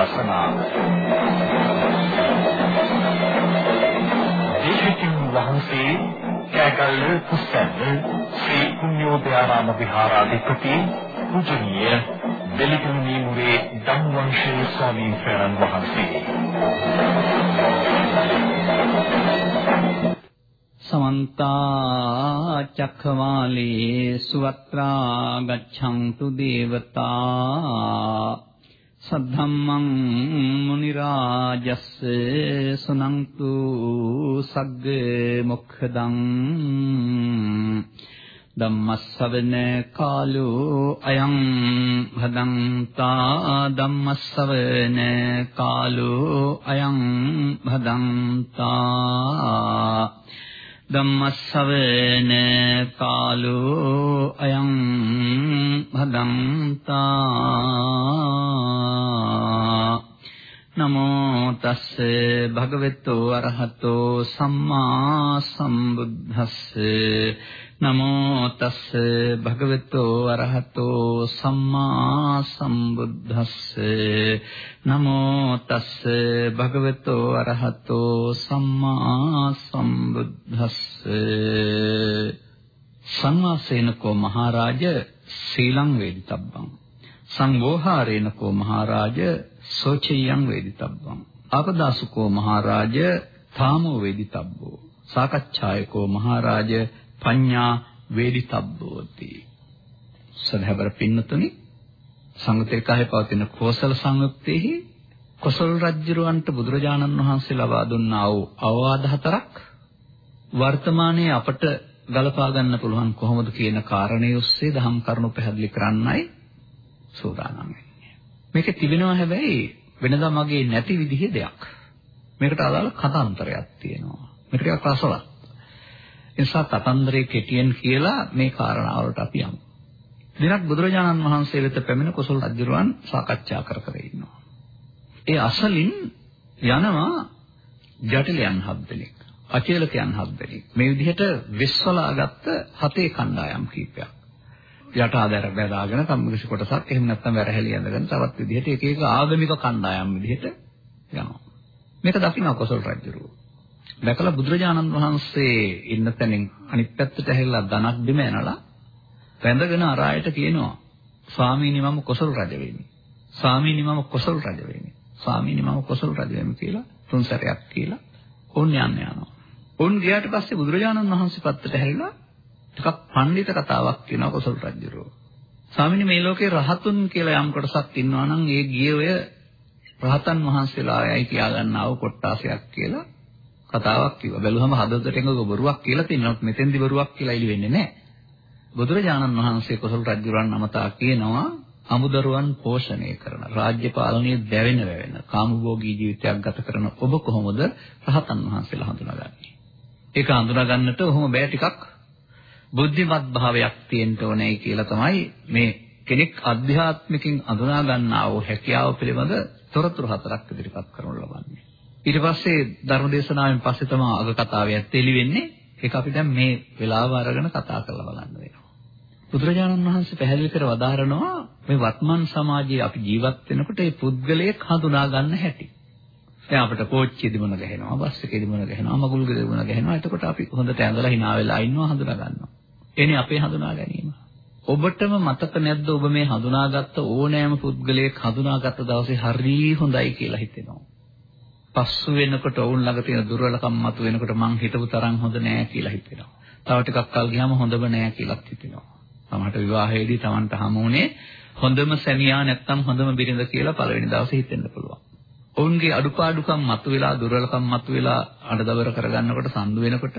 ධර්මානුශාසනාව දේශිතින් වහන්සේ කැගල්ල කුසැල්ල ශ්‍රී පුණ්‍යෝදයාරාම විහාරාධිපති පූජනීය දෙලිතුනි මුරේ ධම්මවංශී ස්වාමීන් වහන්සේ. සමන්ත චක්ඛවාලේසු අත්‍රා ගච්ඡන්තු දේවතා සද්ධම්මං මුනි රාජස්ස සුනන්තු සග්ග මොක්ඛදං ධම්මස්සවන කාලෝ අයං භදංතා ධම්මස්සවන කාලෝ අයං භදංතා ධම්මස්සවන කාලෝ අයං භදංතා නමෝ තස්ස භගවතු අරහතෝ සම්මා සම්බුද්දස්ස නමෝ තස්ස භගවතු අරහතෝ සම්මා සම්බුද්දස්ස නමෝ තස්ස භගවතු අරහතෝ සම්මා සම්බුද්දස්ස සංවාසේනකෝ මහරජ ශීලං වේදිතබ්බං සංවෝහාරේනකෝ මහරජ සෝචියං වේදිතබ්බං. ආපදාසුකෝ මහරජ තාමෝ වේදිතබ්බෝ. සාකච්ඡායකෝ මහරජ පඤ්ඤා වේදිතබ්බෝති. සදහබර පින්නතුනි සංගතේකහේ පවතින කෝසල සංයුක්තෙහි කොසල් රජුරවන්ට බුදුරජාණන් වහන්සේ ලබා දුන්නා වූ අවවාද හතරක් වර්තමානයේ අපට ගලපා ගන්න පුළුවන් කොහොමද කියන කාරණේ ඔස්සේ දහම් කරුණු පැහැදිලි කරන්නයි සූදානම් වෙන්නේ. මේකේ තිබෙනවා හැබැයි වෙනදා මගේ නැති විදිහේ දෙයක්. මේකට අදාළ කතාන්තරයක් තියෙනවා. මේක ටිකක් රසවත්. නිසා කතන්දරේ කෙටියෙන් කියලා මේ කාරණාවලට අපි යමු. දිනක් බුදුරජාණන් වහන්සේ වෙත පැමිණ කුසල රජුරුවන් සාකච්ඡා කර කර ඉන්නවා. ඒ අසලින් යනවා ජටිලයන් හත්දෙනෙක්, අචේලකයන් හත්දෙනෙක්. මේ විදිහට විශ්වලාගත්ත හතේ කණ්ඩායම් කීපයක්. යට ආදර බැදාගෙන කම්මිසි කොටසක් එහෙම නැත්නම් වැරහැලි ඇඳගෙන තවත් විදිහට එක එක ආගමික කණ්ඩායම් විදිහට යනවා. මේක දකින්න කුසල රජුරුවෝ දැකලා බුදුරජාණන් වහන්සේ ඉන්න තැනින් අනිත් පැත්තට ඇහැරිලා ධනක් බිම ඇනලා වැඳගෙන අරායට කියනවා ස්වාමීනි මම කොසල් රජ වෙමි. ස්වාමීනි මම කොසල් රජ වෙමි. ස්වාමීනි මම කොසල් රජ වෙමි කියලා තුන් සැරයක් කියලා උන් යන්න යනවා. උන් ගියාට පස්සේ බුදුරජාණන් වහන්සේ පැත්තට ඇහැරිලා ටිකක් පඬිත කතාවක් කියනවා කොසල් රජුරෝ. ස්වාමීනි මේ ලෝකේ රහතුන් කියලා යම් කොටසක් ඉන්නවා නම් ඒ ගිය ඔය රහතන් වහන්සේලායයි කියා ගන්නව කොට්ටාසයක් කියලා කතාවක් කිව්වා. බැලුවම හදවතට එකක බොරුවක් කියලා තියෙනවා. මෙතෙන්දි බොරුවක් කියලා එළි වෙන්නේ නැහැ. බුදුරජාණන් වහන්සේ කොසල් රජුරන් අමතා කියනවා අමුදරුවන් පෝෂණය කරන රාජ්‍ය පාලනයේ දැවෙන වැවෙන කාමභෝගී ජීවිතයක් ගත කරන ඔබ කොහොමද රහතන් වහන්සේලා හඳුනාගන්නේ? ඒක හඳුනා ගන්නට ඔහොම බෑ ටිකක් බුද්ධිමත් භාවයක් තියෙන්න ඕනේ කියලා තමයි මේ කෙනෙක් අධ්‍යාත්මිකින් අඳුනා ගන්නා වූ හැකියාව පිළිබඳ තොරතුරු හතරක් ඉදිරිපත් කරනු ලබන්නේ. ඊට පස්සේ ධර්මදේශනාවෙන් පස්සේ තමයි අග කතාවේ ඇත්තෙලි වෙන්නේ. ඒක අපි දැන් මේ වෙලාව අරගෙන කතා කරලා බලන්න වෙනවා. බුදුරජාණන් වහන්සේ පැහැදිලි කර වදාරනවා මේ වත්මන් සමාජයේ අපි ජීවත් වෙනකොට මේ පුද්ගලයෙක් හඳුනා ගන්න හැටි. දැන් අපිට කෝච්චියේදී මොන ගහනවා, බස් එකේදී මොන ගහනවා, මගුල්ගේදී මොන ගහනවා. එතකොට අපි හොඳට ඇඳලා hina වෙලා ඉන්නවා හඳුනා ගන්නවා. එනේ අපේ හඳුනා ගැනීම. ඔබටම මතක නැද්ද ඔබ මේ හඳුනාගත්ත ඕනෑම පුද්ගලයෙක් හඳුනාගත්ත දවසේ හරි හොඳයි කියලා හිතෙනවා. පස්සු වෙනකොට ඔවුන් ළඟ තියෙන දුර්වලකම් මතු වෙනකොට මං හිතපු තරම් හොඳ නෑ කියලා හිතෙනවා. තව ටිකක් කල් ගියාම හොඳම නෑ කියලාත් හිතෙනවා. තමකට විවාහයේදී Tamanට හමුුනේ හොඳම සැමියා නැත්තම් හොඳම බිරිඳ කියලා පළවෙනි දවසේ හිතෙන්න පුළුවන්. ඔවුන්ගේ අඩුපාඩුකම් මතුවලා දුර්වලකම් මතුවලා අඬදබර කරගන්නකොට සම්දු වෙනකොට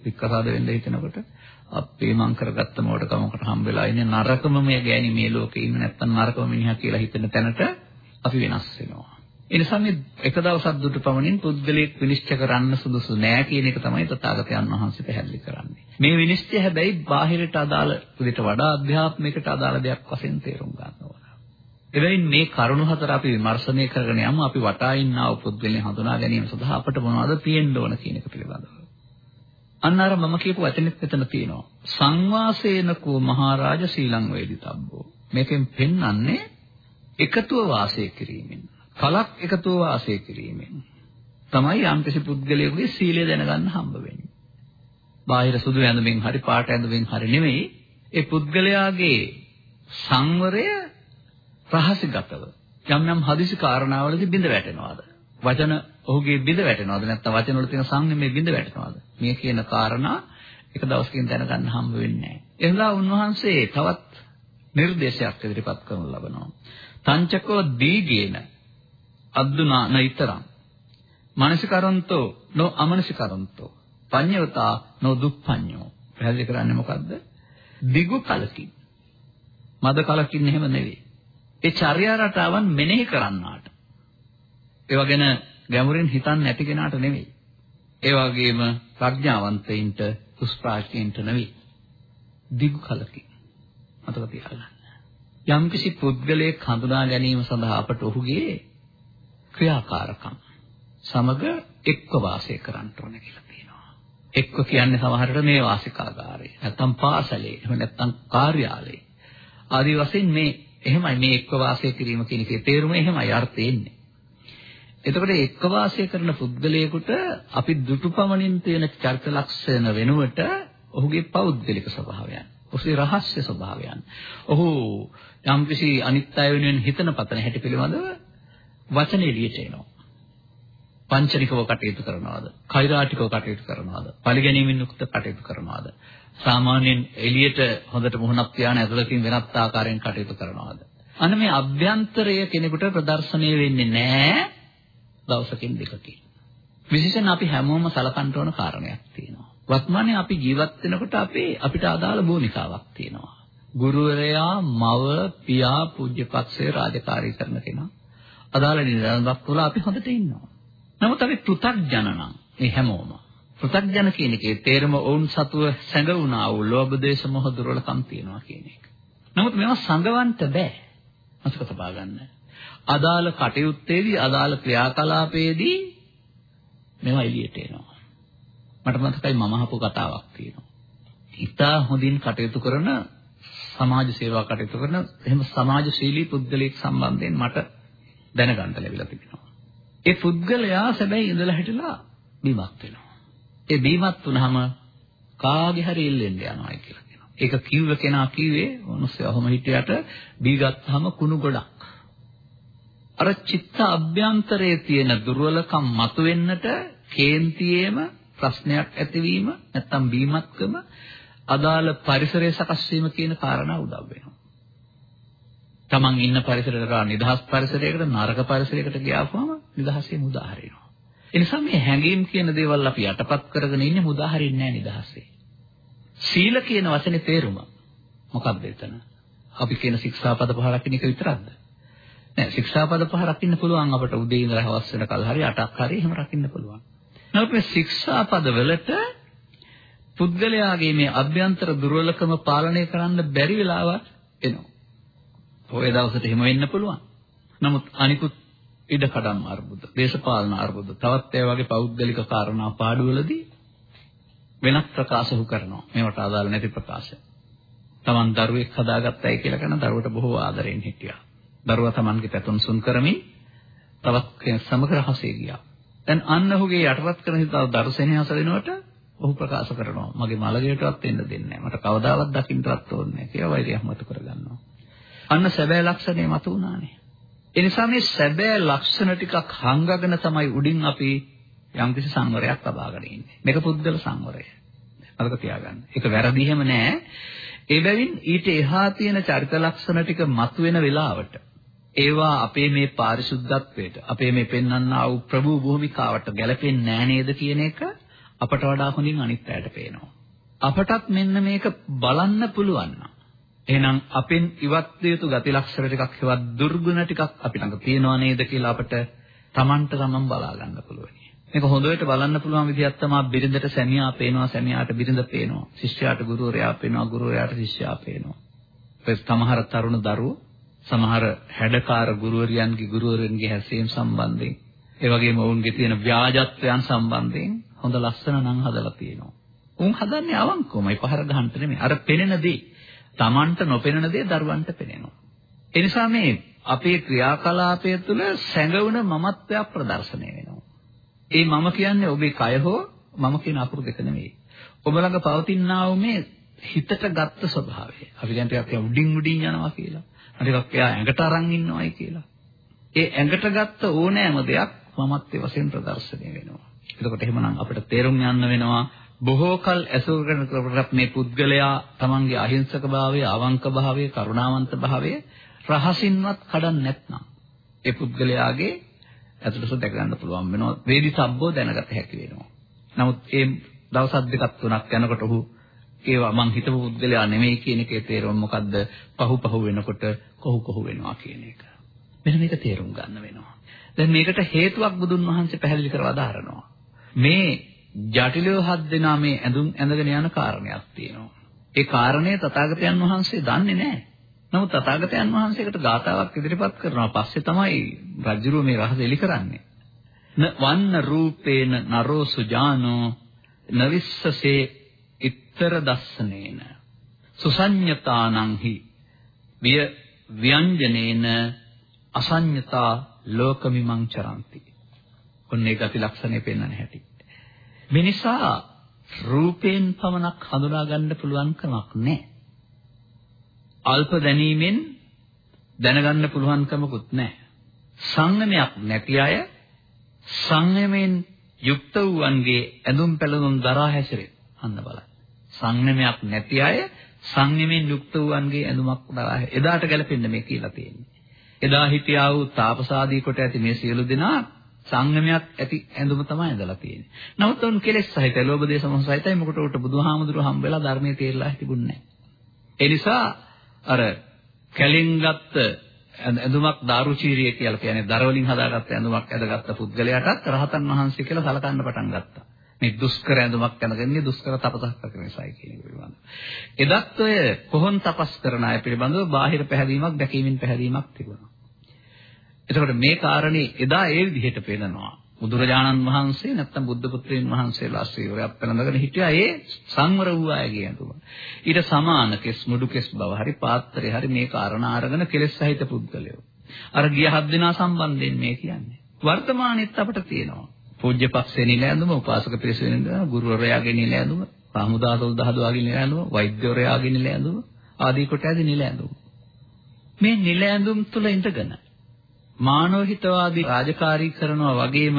වික්කසාද වෙන්න හිතෙනකොට අපේ මං කරගත්ත මොඩකමකට හම්බෙලා ඉන්නේ නරකම මේ ගෑණි මේ ලෝකේ ඉන්න නැත්තම් නරකම මිනිහා කියලා හිතෙන තැනට අපි වෙනස් වෙනවා. ඒ නිසා මේ එක දවසක් දුට පමණින් පුද්ගලයෙක් විනිශ්චය කරන්න සුදුසු නෑ කියන එක තමයි තථාගතයන් වහන්සේ පැහැදිලි කරන්නේ. මේ විනිශ්චය හැබැයි බාහිරට අදාළ විදිහට වඩා අධ්‍යාත්මිකට අදාළ දෙයක් වශයෙන් තේරුම් ගන්න ඕන. එබැවින් මේ කරුණු හතර අපි විමර්ශනය කරගෙන යමු අපි වටා ඉන්නා වූ පුද්ගලයන් හඳුනා ගැනීම සඳහා අපට මොනවද තියෙන්න ඕන කියන එක පිළිබඳව. අන්න අර මම කියපු වචනෙත් මෙතන තියෙනවා. සංවාසේනකෝ මහරජා ශීලං වේදිතබ්බෝ. මේකෙන් පෙන්වන්නේ එකතුව වාසය කිරීමෙන්. කලක් එකතුව වාසය කිරීමෙන් තමයි යම්කිසි පුද්ගලයෙකුගේ සීලය දැනගන්න හම්බ වෙන්නේ. බාහිර සුදු ඇඳුමින් හරි පාට ඇඳුමින් හරි නෙමෙයි ඒ පුද්ගලයාගේ සංවරය රහසිගතව යම් යම් හදිසි කාරණාවලදී බිඳ වැටෙනවාද වචන ඔහුගේ බිඳ වැටෙනවද නැත්නම් වචන වල තියෙන සංයමයේ බිඳ වැටෙනවද මේ කියන කාරණා එක දවසකින් දැනගන්න හම්බ වෙන්නේ නැහැ. එහෙලා උන්වහන්සේ තවත් නිර්දේශයක් ඉදිරිපත් කරනු ලබනවා. තංචකෝ දීගේන අද්දුනා නයිතරං මානසිකරන්තෝ නෝ අමනසිකරන්තෝ පඤ්ඤවතා නෝ දුප්පඤ්ඤෝ පැහැදිලි කරන්නේ මොකද්ද? දිගු කලකින්. මද කලකින් එහෙම නෙවෙයි. ඒ චර්යා රටාවන් මෙනෙහි කරන්නාට. ඒවා ගැන ගැඹුරින් හිතන්නේ නැති කෙනාට නෙවෙයි. ඒ වගේම ප්‍රඥාවන්තයින්ට දුෂ්ප්‍රාඥයින්ට නෙවෙයි. දිගු කලකින්. මතක තියාගන්න. යම්කිසි පුද්ගලයෙක් හඳුනා ගැනීම සඳහා අපට ඔහුගේ ක්‍රියාකාරකම් සමග එක්ව වාසය කරන්න ඕන කියලා තියෙනවා. එක්ව කියන්නේ සමහරට මේ වාසිකාගාරය, නැත්නම් පාසලේ, එහෙම නැත්නම් කාර්යාලේ. ආදි වශයෙන් මේ එහෙමයි මේ එක්ව වාසය කිරීම කියන එකේ තේරුම එහෙමයි අර්ථය එන්නේ. එතකොට එක්ව වාසය කරන පුද්ගලයෙකුට අපි දුටුපමණින් තියෙන චරිත ලක්ෂණ වෙනුවට ඔහුගේ පෞද්ගලික ස්වභාවයන්, ඔහුගේ රහස්‍ය ස්වභාවයන්, ඔහු යම්කිසි අනිත් අය වෙනුවෙන් හිතන පතන හැටි පිළිබඳව වචන එළියට එනවා. පංචනිකව කටයුතු කරනවාද? කෛරාටිකව කටයුතු කරනවාද? පරිගැනීමෙන් යුක්ත කටයුතු කරනවාද? සාමාන්‍යයෙන් එළියට හොඳට මුහුණක් තියාන ඇතුළතින් වෙනත් ආකාරයෙන් කටයුතු කරනවාද? අන්න මේ අභ්‍යන්තරය කෙනෙකුට ප්‍රදර්ශනය වෙන්නේ නැහැ දවසකින් දෙකකින්. විශේෂයෙන් අපි හැමෝම සලකන්න ඕන කාරණයක් තියෙනවා. වර්තමානයේ අපි ජීවත් වෙනකොට අපේ අපිට අදාළ භූමිකාවක් තියෙනවා. ගුරුවරයා, මව, පියා, පූජ්‍යපක්ෂයේ රාජකාරී කරන කෙනා. අදාළ නිරන්තරක් තුළ අපි හොඳට ඉන්නවා. නමුත් අපි පෘථග්ජන නම් මේ හැමෝම පෘථග්ජන කියන එකේ තේරම වුන් සතුව සැඟවුණා වූ ලෝභ දේශ මොහ දුර්වලකම් තියෙනවා කියන එක. නමුත් මේවා සංගවන්න බෑ. මතක තබා ගන්න. අදාළ කටයුත්තේදී අදාළ ක්‍රියාකලාපයේදී මේවා එළියට එනවා. මට මතකයි මම අහපු කතාවක් තියෙනවා. ඉතා හොඳින් කටයුතු කරන සමාජ සේවා කටයුතු කරන එහෙම සමාජශීලී පුද්ගලයෙක් සම්බන්ධයෙන් මට දැනගන්න ලැබිලා තිබෙනවා. ඒ පුද්ගලයා සැබෑ ඉඳලා හිටලා බීමත් වෙනවා. ඒ බීමත් වුනහම කාගේ හරි ඉල්ලෙන්න යනවායි කියලා කියනවා. ඒක කිව්ව කෙනා කිව්වේ මොනසෙවම හිටියට බීගත්තාම කුණු ගොඩක්. අර චිත්ත අභ්‍යන්තරයේ තියෙන දුර්වලකම් මතුවෙන්නට කේන්තියේම ප්‍රශ්නයක් ඇතිවීම නැත්තම් බීමත්කම අදාළ පරිසරය සකස් වීම කියන කාරණා උදව් වෙනවා. Taman ඉන්න පරිසරයට නිදහස් පරිසරයකට නරක පරිසරයකට ගියාම නිදහසේ මුදා හරිනවා. ඒ නිසා මේ හැඟීම් කියන දේවල් අපි යටපත් කරගෙන ඉන්නේ මුදා හරින්නේ නැහැ නිදහසේ. සීල කියන වචනේ තේරුම මොකක්ද එතන? අපි කියන ශික්ෂාපද පහ රකින්න එක විතරක්ද? නෑ ශික්ෂාපද පහ රකින්න පුළුවන් අපට උදේ ඉඳලා හවස වෙනකල් හරි 8ක් හරි එහෙම රකින්න පුළුවන්. නමුත් මේ ශික්ෂාපද වලට පුද්ගලයාගේ මේ අභ්‍යන්තර දුර්වලකම පාලනය කරන්න බැරි වෙලාවක් එනවා. ඔය දවසට එහෙම වෙන්න පුළුවන්. නමුත් අනිකුත් ඉඩ කඩම් අර්බුද, දේශපාලන අර්බුද, තවත් ඒ වගේ පෞද්ගලික කාරණා පාඩුවලදී වෙනත් ප්‍රකාශ හු කරනවා. මේවට අදාළ නැති ප්‍රකාශ. Taman දරුවෙක් හදාගත්තයි කියලා කරන දරුවට බොහෝ ආදරෙන් හිටියා. දරුවා Tamanගේ පැතුම් සුන් කරමින් තවත් කෙනෙක් සමග රහසේ ගියා. දැන් අන්න ඔහුගේ යටපත් කරන හිත දර්ශනය හසලෙනකොට ඔහු ප්‍රකාශ කරනවා මගේ මලගේටවත් එන්න දෙන්නේ නැහැ. මට කවදාවත් දකින්නවත් ඕනේ නැහැ කියලා වෛරයක් මතු කරගන්නවා. අන්න සැබෑ ලක්ෂණය මතු වුණානේ. ඒ නිසා මේ සැබෑ ලක්ෂණ ටිකක් හංගගෙන තමයි උඩින් අපි යම්කිසි සංවරයක් ලබාගෙන ඉන්නේ. මේක පුද්ගල සංවරය. අරක තියාගන්න. ඒක වැරදි එහෙම නෑ. ඒ බැවින් ඊට එහා තියෙන චරිත ලක්ෂණ ටික මතුවෙන වෙලාවට ඒවා අපේ මේ පාරිශුද්ධත්වයට අපේ මේ පෙන්වන්නා වූ ප්‍රභූ භූමිකාවට ගැලපෙන්නේ නෑ නේද කියන එක අපට වඩා හොඳින් අනිත් පැයට පේනවා. අපටත් මෙන්න මේක බලන්න පුළුවන් නම් එහෙනම් අපෙන් ඉවත් යුතු ගති ලක්ෂණ ටිකක් හෙවත් දුර්ගුණ ටිකක් අපි ළඟ තියෙනව නේද කියලා අපිට Tamanට තමන් බලා ගන්න පුළුවන්. මේක හොඳට බලන්න පුළුවන් විදිහක් තමයි බිරිඳට සැමියා පේනවා සැමියාට බිරිඳ පේනවා. ශිෂ්‍යයාට ගුරුවරයා පේනවා ගුරුවරයාට ශිෂ්‍යයා පේනවා. ඒ සමහර තරුණ දරුවෝ සමහර හැඩකාර ගුරුවරියන්ගේ ගුරුවරයන්ගේ හැසිරීම සම්බන්ධයෙන් ඒ වගේම ඔවුන්ගේ තියෙන ව්‍යාජත්වයන් සම්බන්ධයෙන් හොඳ ලස්සන නම් හදලා තියෙනවා. උන් හදන්නේ අවංකවමයි පහර ගහන්න නෙමෙයි. අර පෙනෙන දේ Tamanට නොපෙනෙන දේ දරුවන්ට පෙනෙනවා. ඒ නිසා මේ අපේ ක්‍රියාකලාපය තුළ සැඟවුන මමත්වයක් ප්‍රදර්ශනය වෙනවා. ඒ මම කියන්නේ ඔබේ කය හෝ මම කියන අකුරු දෙක නෙවෙයි. ඔබ ළඟ පවතිනා වූ මේ හිතට ගත්ත ස්වභාවය. අපි දැන් ටිකක් උඩින් උඩින් යනවා කියලා. ටිකක් එයා ඇඟට අරන් ඉන්නවයි කියලා. ඒ ඇඟට ගත්ත ඕනෑම දෙයක් මමත්වයේ වශයෙන් ප්‍රදර්ශනය වෙනවා. එතකොට එහෙමනම් අපිට තේරුම් යන්න වෙනවා බොහෝ කල ඇසුරු කරන කරපට මේ පුද්ගලයා තමන්ගේ අහිංසක භාවය, අවංක භාවය, කරුණාවන්ත භාවය රහසින්වත් කඩන්නේ නැත්නම් ඒ පුද්ගලයාගේ ඇතුළත දැක ගන්න පුළුවන් වෙනවා. වේදිතබ්බෝ දැනගත හැකි වෙනවා. නමුත් ඒ දවස් දෙකක් තුනක් යනකොට ඔහු ඒවා මං හිතපු පුද්ගලයා නෙමෙයි කියන එකේ තේරුම මොකද්ද? පහු පහු වෙනකොට කොහු කොහු වෙනවා කියන එක. මෙන්න මේක තේරුම් ගන්න වෙනවා. දැන් මේකට හේතුවක් බුදුන් වහන්සේ පැහැදිලි කරලා දාරනවා. මේ ජටිලව හත් දෙනා මේ ඇඳුම් ඇඳගෙන යන කාරණයක් තියෙනවා. ඒ කාරණය තථාගතයන් වහන්සේ දන්නේ නැහැ. නමුත් තථාගතයන් වහන්සේකට ගාතාවක් ඉදිරිපත් කරනවා. පස්සේ තමයි රජුරුව මේ රහස එලි කරන්නේ. වන්න රූපේන නරෝ සුජානෝ නවිස්සසේ ඉත්තර දස්සනේන සුසඤ්ඤතානං හි විය ව්‍යංජනේන අසඤ්ඤතා ලෝකමිමං චරಂತಿ. ඔන්නේ ගති ලක්ෂණය පෙන්වන්න හැටි. මේ නිසා රූපයෙන් පමණක් හඳුනා ගන්න පුළුවන් කමක් නැහැ. අල්ප දැනීමෙන් දැනගන්න පුළුවන් කමකුත් නැහැ. සංයමයක් නැති අය සංයමයෙන් යුක්ත වූවන්ගේ ඇඳුම් පැළඳුම් දරා හැසිරෙන. අන්න බලන්න. සංයමයක් නැති අය සංයමයෙන් යුක්ත වූවන්ගේ ඇඳුමක් දරා එදාට ගැලපෙන්න මේ කියලා තියෙන්නේ. එදා හිටියා වූ තාපසාදී කොට ඇති මේ සියලු දෙනා සංයමයක් ඇති ඇඳුම තමයි ඇඳලා තියෙන්නේ. නමුත් උන් කෙලෙස් සහිතයි, ලෝභ දේශ මොහ සහිතයි. මොකට උට බුදුහාමුදුරුව හම්බ වෙලා ධර්මයේ තේරලා හිටිබුන්නේ නැහැ. ඒ නිසා අර කැලින් ගත්ත ඇඳුමක් දාරුචීරිය කියලා කියන්නේ දර වලින් හදාගත්ත ඇඳුමක් ඇඳගත්ත පුද්ගලයාටත් රහතන් වහන්සේ කියලා සලකන්න පටන් ගත්තා. මේ දුෂ්කර ඇඳුමක් ඇඳගන්නේ දුෂ්කර තපසක් කරන නිසායි කියන එක පිළිබඳව. එදත් ඔය කොහොන් තපස් කරන අය පිළිබඳව බාහිර පැහැදීමක් දැකීමෙන් පැහැදීමක් තිබුණා. එතකොට මේ කාරණේ එදා ඒ විදිහට පේනවා. බුදුරජාණන් වහන්සේ නැත්තම් බුද්ධ පුත්‍රයන් වහන්සේලා ශ්‍රීවරයක් පෙළඳගෙන හිටියා ඒ සංවර වූ අයගේ අඳුම. ඊට සමාන කෙස් මුඩු කෙස් බව හරි පාත්‍රය හරි මේ කාරණා අරගෙන කෙලෙස් සහිත පුද්ගලයෝ. අර ගිය හත් දෙනා සම්බන්ධයෙන් මේ කියන්නේ. වර්තමානෙත් අපිට තියෙනවා. පූජ්‍ය පක්ෂේ නිල ඇඳුම, උපාසක පිරිස වෙනද, ගුරුවරයාගේ නිල ඇඳුම, සාමුදාතොල් දහදුවාගේ නිල ඇඳුම, වෛද්‍යවරයාගේ නිල ඇඳුම ආදී කොට ඇති නිල ඇඳුම. මේ නිල ඇඳුම් තුල ඉඳගෙන මානව හිතවාදී රාජකාරී කරනවා වගේම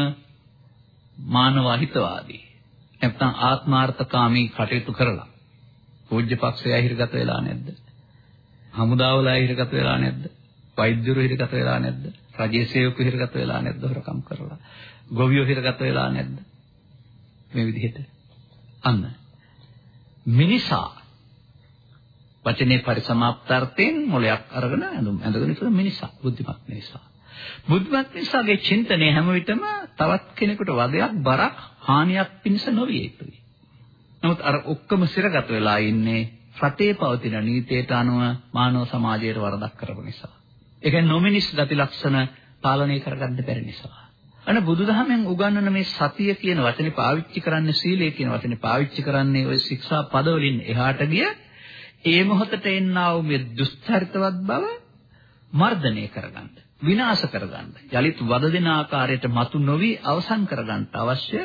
මානව හිතවාදී නැත්නම් ආත්මාර්ථකාමී කටයුතු කරලා පූජ්‍ය පක්ෂය හිරගත වෙලා නැද්ද? හමුදාවල හිරගත වෙලා නැද්ද? වෛද්‍යවරු හිරගත වෙලා නැද්ද? රජයේ සේවකයෝ හිරගත වෙලා නැද්ද හොරකම් කරලා? ගොවියෝ හිරගත වෙලා නැද්ද? මේ විදිහට. අන්න. මිනිසා වචනේ පරිසමාප්තාර්ථයෙන් මොලයක් අරගෙන ඇඳුම් ඇඳගෙන ඉතල මිනිසා බුද්ධිමත් මිනිසා. බුද්ධමත් නිසාගේ චින්තනය හැම විටම තවත් කෙනෙකුට වදයක් බරක් හානියක් පිණිස නොවිය යුතුයි. නමුත් අර ඔක්කොම සිරගත වෙලා ඉන්නේ රටේ පවතින නීතියට අනුව මානව සමාජයට වරදක් කරපු නිසා. ඒ කියන්නේ නොමිනිස් ගති ලක්ෂණ පාලනය කරගන්න බැරි නිසා. අන බුදුදහමෙන් උගන්වන මේ සතිය කියන වචනේ පාවිච්චි කරන්නේ සීලය කියන වචනේ පාවිච්චි කරන්නේ ওই ශික්ෂා පදවලින් එහාට ගිය ඒ මොහොතට එන්නා වූ මේ දුස්චරිතවත් බව මර්ධනය කරගන්න. විනාශ කරගන්න. යලිත් වද දෙන ආකාරයට මතු නොවි අවසන් කරගන්න අවශ්‍ය